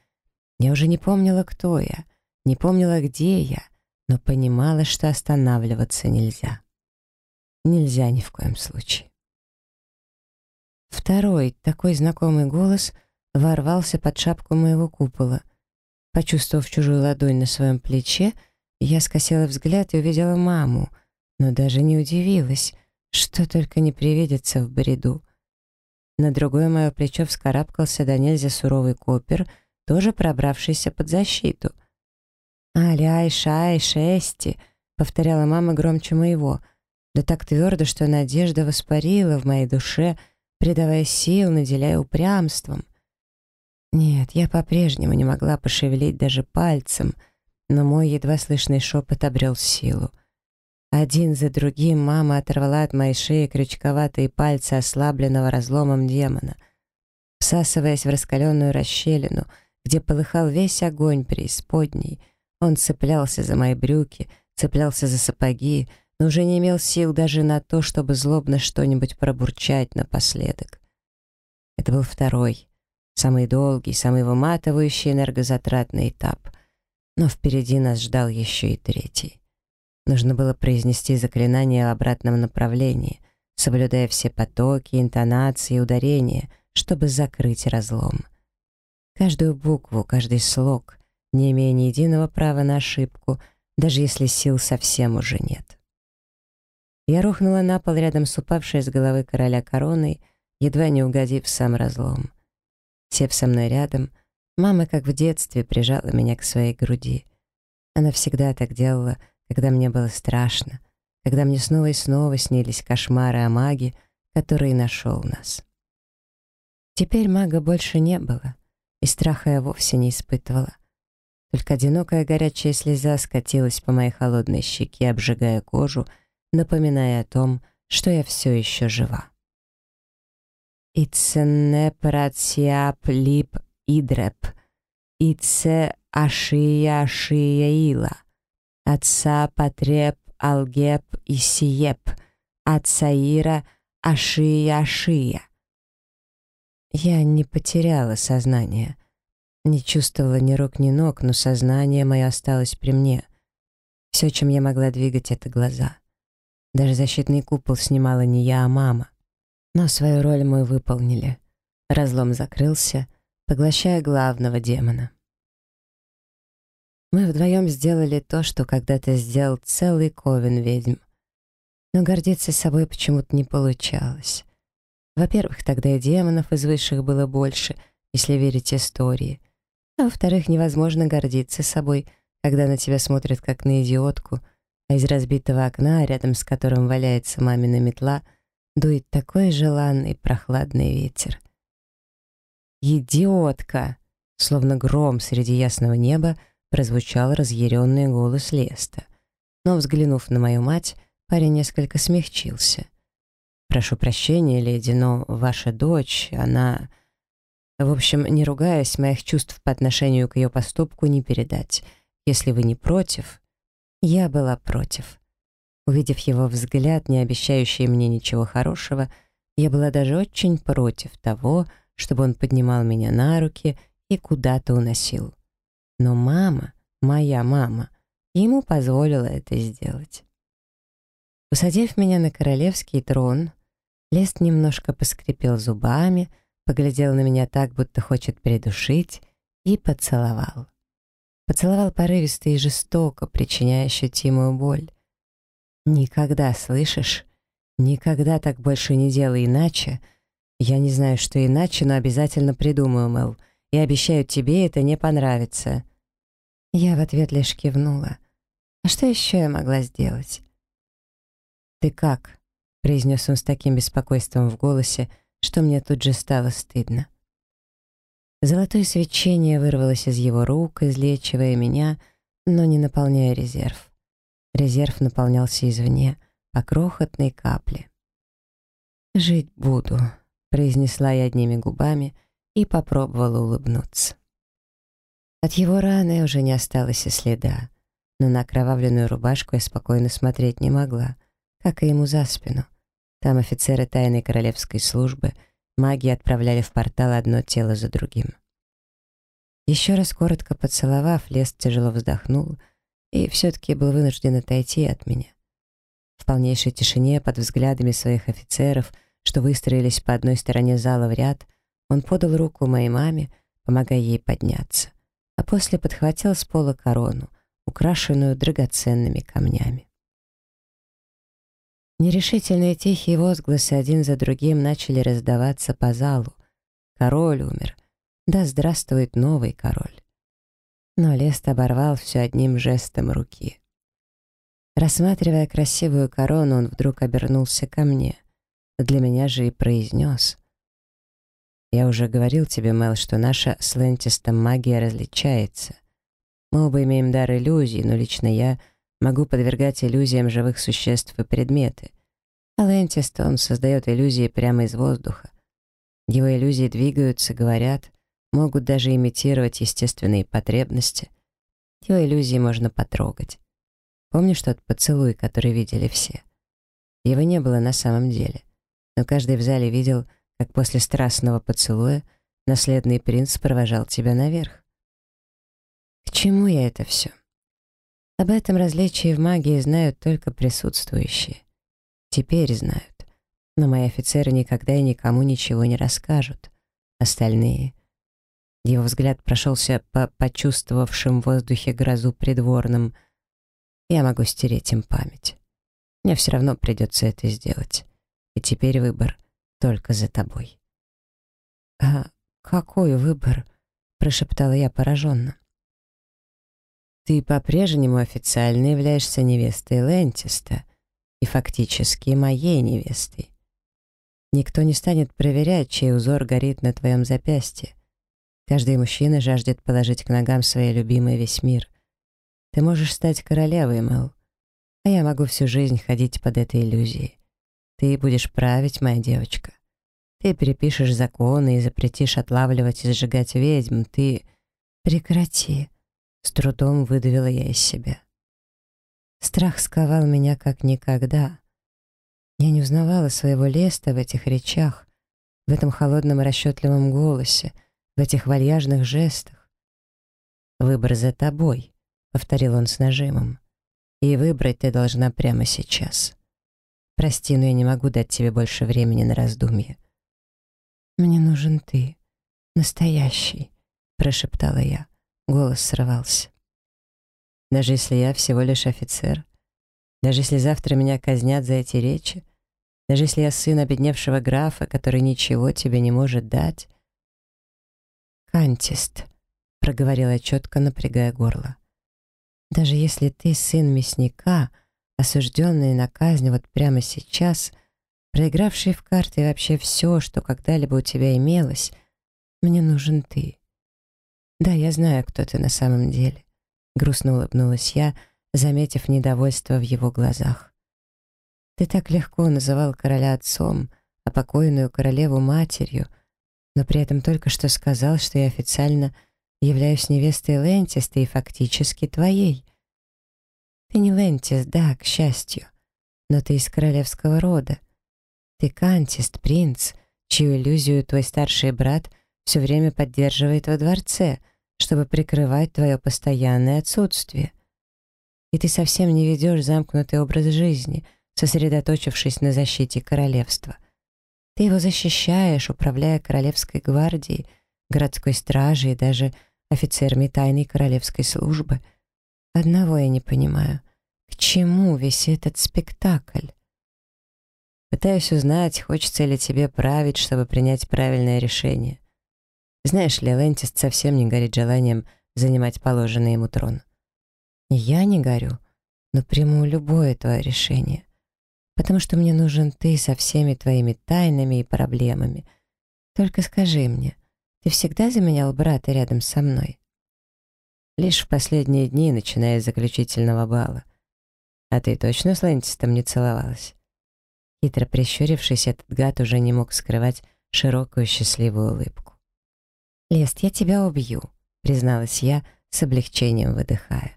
S1: Я уже не помнила, кто я, не помнила, где я, но понимала, что останавливаться нельзя. Нельзя ни в коем случае. Второй, такой знакомый голос, ворвался под шапку моего купола. Почувствовав чужую ладонь на своем плече, я скосила взгляд и увидела маму, но даже не удивилась, что только не привидится в бреду. На другое мое плечо вскарабкался до нельзя суровый копер, тоже пробравшийся под защиту. «Аляй, шай, шести», — повторяла мама громче моего — да так твердо, что надежда воспарила в моей душе, придавая сил, наделяя упрямством. Нет, я по-прежнему не могла пошевелить даже пальцем, но мой едва слышный шепот обрел силу. Один за другим мама оторвала от моей шеи крючковатые пальцы ослабленного разломом демона. Всасываясь в раскаленную расщелину, где полыхал весь огонь преисподней, он цеплялся за мои брюки, цеплялся за сапоги, но уже не имел сил даже на то, чтобы злобно что-нибудь пробурчать напоследок. Это был второй, самый долгий, самый выматывающий энергозатратный этап. Но впереди нас ждал еще и третий. Нужно было произнести заклинание в обратном направлении, соблюдая все потоки, интонации ударения, чтобы закрыть разлом. Каждую букву, каждый слог, не имея ни единого права на ошибку, даже если сил совсем уже нет. Я рухнула на пол рядом с упавшей с головы короля короной, едва не угодив в сам разлом. Сев со мной рядом, мама, как в детстве, прижала меня к своей груди. Она всегда так делала, когда мне было страшно, когда мне снова и снова снились кошмары о маге, который нашел нас. Теперь мага больше не было, и страха я вовсе не испытывала. Только одинокая горячая слеза скатилась по моей холодной щеке, обжигая кожу, напоминая о том, что я все еще жива. «Ицене прациап лип идреп, ице ашия ашия ила, отца потреб алгеп и сиеп, отцаира ашия ашия». Я не потеряла сознание, не чувствовала ни рук, ни ног, но сознание мое осталось при мне. Все, чем я могла двигать, — это глаза. Даже защитный купол снимала не я, а мама. Но свою роль мы выполнили. Разлом закрылся, поглощая главного демона. Мы вдвоем сделали то, что когда-то сделал целый ковен ведьм. Но гордиться собой почему-то не получалось. Во-первых, тогда и демонов из высших было больше, если верить истории. А во-вторых, невозможно гордиться собой, когда на тебя смотрят как на идиотку — а из разбитого окна, рядом с которым валяется мамина метла, дует такой желанный прохладный ветер. «Идиотка!» Словно гром среди ясного неба прозвучал разъяренный голос Леста. Но, взглянув на мою мать, парень несколько смягчился. «Прошу прощения, леди, но ваша дочь, она...» В общем, не ругаясь, моих чувств по отношению к ее поступку не передать. Если вы не против, я была против. Увидев его взгляд, не обещающий мне ничего хорошего, я была даже очень против того, чтобы он поднимал меня на руки и куда-то уносил. Но мама, моя мама, ему позволила это сделать. Усадив меня на королевский трон, Лест немножко поскрипел зубами, поглядел на меня так, будто хочет придушить, и поцеловал. Поцеловал порывисто и жестоко, причиняя ощутимую боль. «Никогда, слышишь? Никогда так больше не делай иначе. Я не знаю, что иначе, но обязательно придумаю, Мэл, и обещаю тебе это не понравится». Я в ответ лишь кивнула. «А что еще я могла сделать?» «Ты как?» — произнес он с таким беспокойством в голосе, что мне тут же стало стыдно. Золотое свечение вырвалось из его рук, излечивая меня, но не наполняя резерв. Резерв наполнялся извне, по крохотной капле. «Жить буду», — произнесла я одними губами и попробовала улыбнуться. От его раны уже не осталось и следа, но на окровавленную рубашку я спокойно смотреть не могла, как и ему за спину. Там офицеры тайной королевской службы маги отправляли в портал одно тело за другим. Еще раз коротко поцеловав, лес тяжело вздохнул и все-таки был вынужден отойти от меня. В полнейшей тишине, под взглядами своих офицеров, что выстроились по одной стороне зала в ряд, он подал руку моей маме, помогая ей подняться, а после подхватил с пола корону, украшенную драгоценными камнями. Нерешительные тихие возгласы один за другим начали раздаваться по залу. Король умер. Да здравствует новый король. Но Лест оборвал все одним жестом руки. Рассматривая красивую корону, он вдруг обернулся ко мне. Для меня же и произнес. «Я уже говорил тебе, Мел, что наша с Лентистом магия различается. Мы оба имеем дар иллюзий, но лично я могу подвергать иллюзиям живых существ и предметы. А Лентист, он создает иллюзии прямо из воздуха. Его иллюзии двигаются, говорят, могут даже имитировать естественные потребности. Его иллюзии можно потрогать. Помнишь тот поцелуй, который видели все? Его не было на самом деле. Но каждый в зале видел, как после страстного поцелуя наследный принц провожал тебя наверх. К чему я это все? Об этом различии в магии знают только присутствующие. Теперь знают. Но мои офицеры никогда и никому ничего не расскажут. Остальные... Его взгляд прошелся по почувствовавшим в воздухе грозу придворным — я могу стереть им память. Мне все равно придется это сделать. И теперь выбор только за тобой. «А какой выбор?» — прошептала я пораженно. «Ты по-прежнему официально являешься невестой Лентиста и фактически моей невестой. Никто не станет проверять, чей узор горит на твоем запястье. Каждый мужчина жаждет положить к ногам своей любимой весь мир. Ты можешь стать королевой, Мэл. А я могу всю жизнь ходить под этой иллюзией. Ты будешь править, моя девочка. Ты перепишешь законы и запретишь отлавливать и сжигать ведьм. Ты... Прекрати. С трудом выдавила я из себя. Страх сковал меня как никогда. Я не узнавала своего леста в этих речах, в этом холодном и расчетливом голосе, в этих вальяжных жестах. Выбор за тобой повторил он с нажимом. «И выбрать ты должна прямо сейчас. Прости, но я не могу дать тебе больше времени на раздумье». «Мне нужен ты, настоящий», — прошептала я. Голос срывался. «Даже если я всего лишь офицер, даже если завтра меня казнят за эти речи, даже если я сын обедневшего графа, который ничего тебе не может дать...» «Кантист», — проговорила четко, напрягая горло. Даже если ты сын мясника, осужденный на казнь вот прямо сейчас, проигравший в карты вообще все, что когда-либо у тебя имелось, мне нужен ты. Да, я знаю, кто ты на самом деле. Грустно улыбнулась я, заметив недовольство в его глазах. Ты так легко называл короля отцом, а покойную королеву матерью, но при этом только что сказал, что я официально являюсь невестой Лентиста и фактически твоей. Ты не Лентис, да, к счастью, но ты из королевского рода. Ты Кантист, принц, чью иллюзию твой старший брат все время поддерживает во дворце, чтобы прикрывать твое постоянное отсутствие. И ты совсем не ведешь замкнутый образ жизни, сосредоточившись на защите королевства. Ты его защищаешь, управляя королевской гвардией, городской стражей и даже офицерами тайной королевской службы. Одного я не понимаю. К чему весь этот спектакль? Пытаюсь узнать, хочется ли тебе править, чтобы принять правильное решение. Знаешь ли, Лентист совсем не горит желанием занимать положенный ему трон. Я не горю, но приму любое твое решение, потому что мне нужен ты со всеми твоими тайнами и проблемами. Только скажи мне, ты всегда заменял брата рядом со мной? Лишь в последние дни, начиная с заключительного бала. А ты точно с Лэнтистом не целовалась? Хитро прищурившись, этот гад уже не мог скрывать широкую счастливую улыбку. «Лест, я тебя убью», — призналась я, с облегчением выдыхая.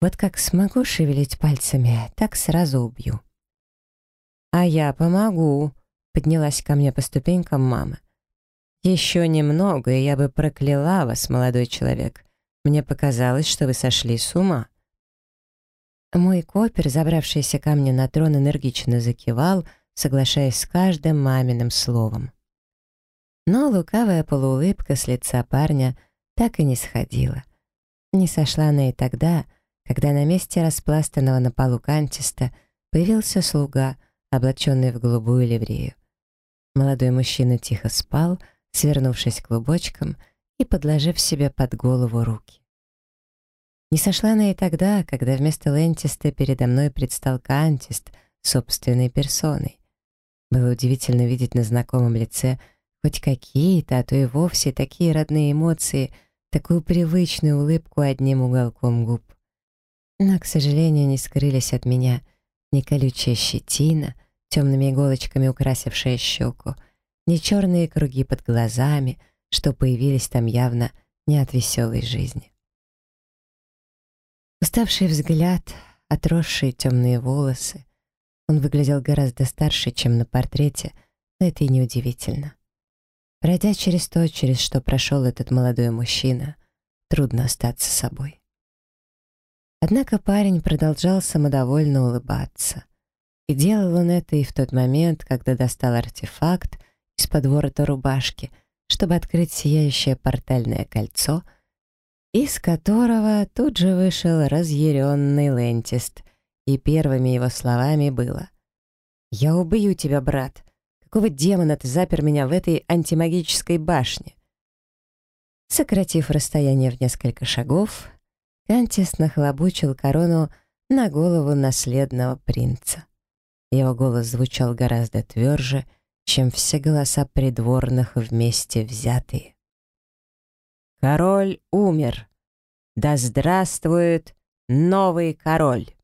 S1: «Вот как смогу шевелить пальцами, так сразу убью». «А я помогу», — поднялась ко мне по ступенькам мама. «Еще немного, и я бы прокляла вас, молодой человек. Мне показалось, что вы сошли с ума». Мой копер, забравшийся ко мне на трон, энергично закивал, соглашаясь с каждым маминым словом. Но лукавая полуулыбка с лица парня так и не сходила. Не сошла она и тогда, когда на месте распластанного на полу кантиста появился слуга, облаченный в голубую ливрею. Молодой мужчина тихо спал, свернувшись клубочком и подложив себе под голову руки. Не сошла она и тогда, когда вместо Лентиста передо мной предстал Кантист собственной персоной. Было удивительно видеть на знакомом лице хоть какие-то, а то и вовсе такие родные эмоции, такую привычную улыбку одним уголком губ. Но, к сожалению, не скрылись от меня ни колючая щетина, темными иголочками украсившая щеку, ни черные круги под глазами, что появились там явно не от веселой жизни. Уставший взгляд, отросшие темные волосы. Он выглядел гораздо старше, чем на портрете, но это и не удивительно. Пройдя через то, через что прошел этот молодой мужчина, трудно остаться собой. Однако парень продолжал самодовольно улыбаться. И делал он это и в тот момент, когда достал артефакт из-под ворота рубашки, чтобы открыть сияющее портальное кольцо — из которого тут же вышел разъяренный Лентист, и первыми его словами было «Я убью тебя, брат! Какого демона ты запер меня в этой антимагической башне?» Сократив расстояние в несколько шагов, Кантис нахлобучил корону на голову наследного принца. Его голос звучал гораздо тверже, чем все голоса придворных вместе взятые. Король умер. Да здравствует новый король!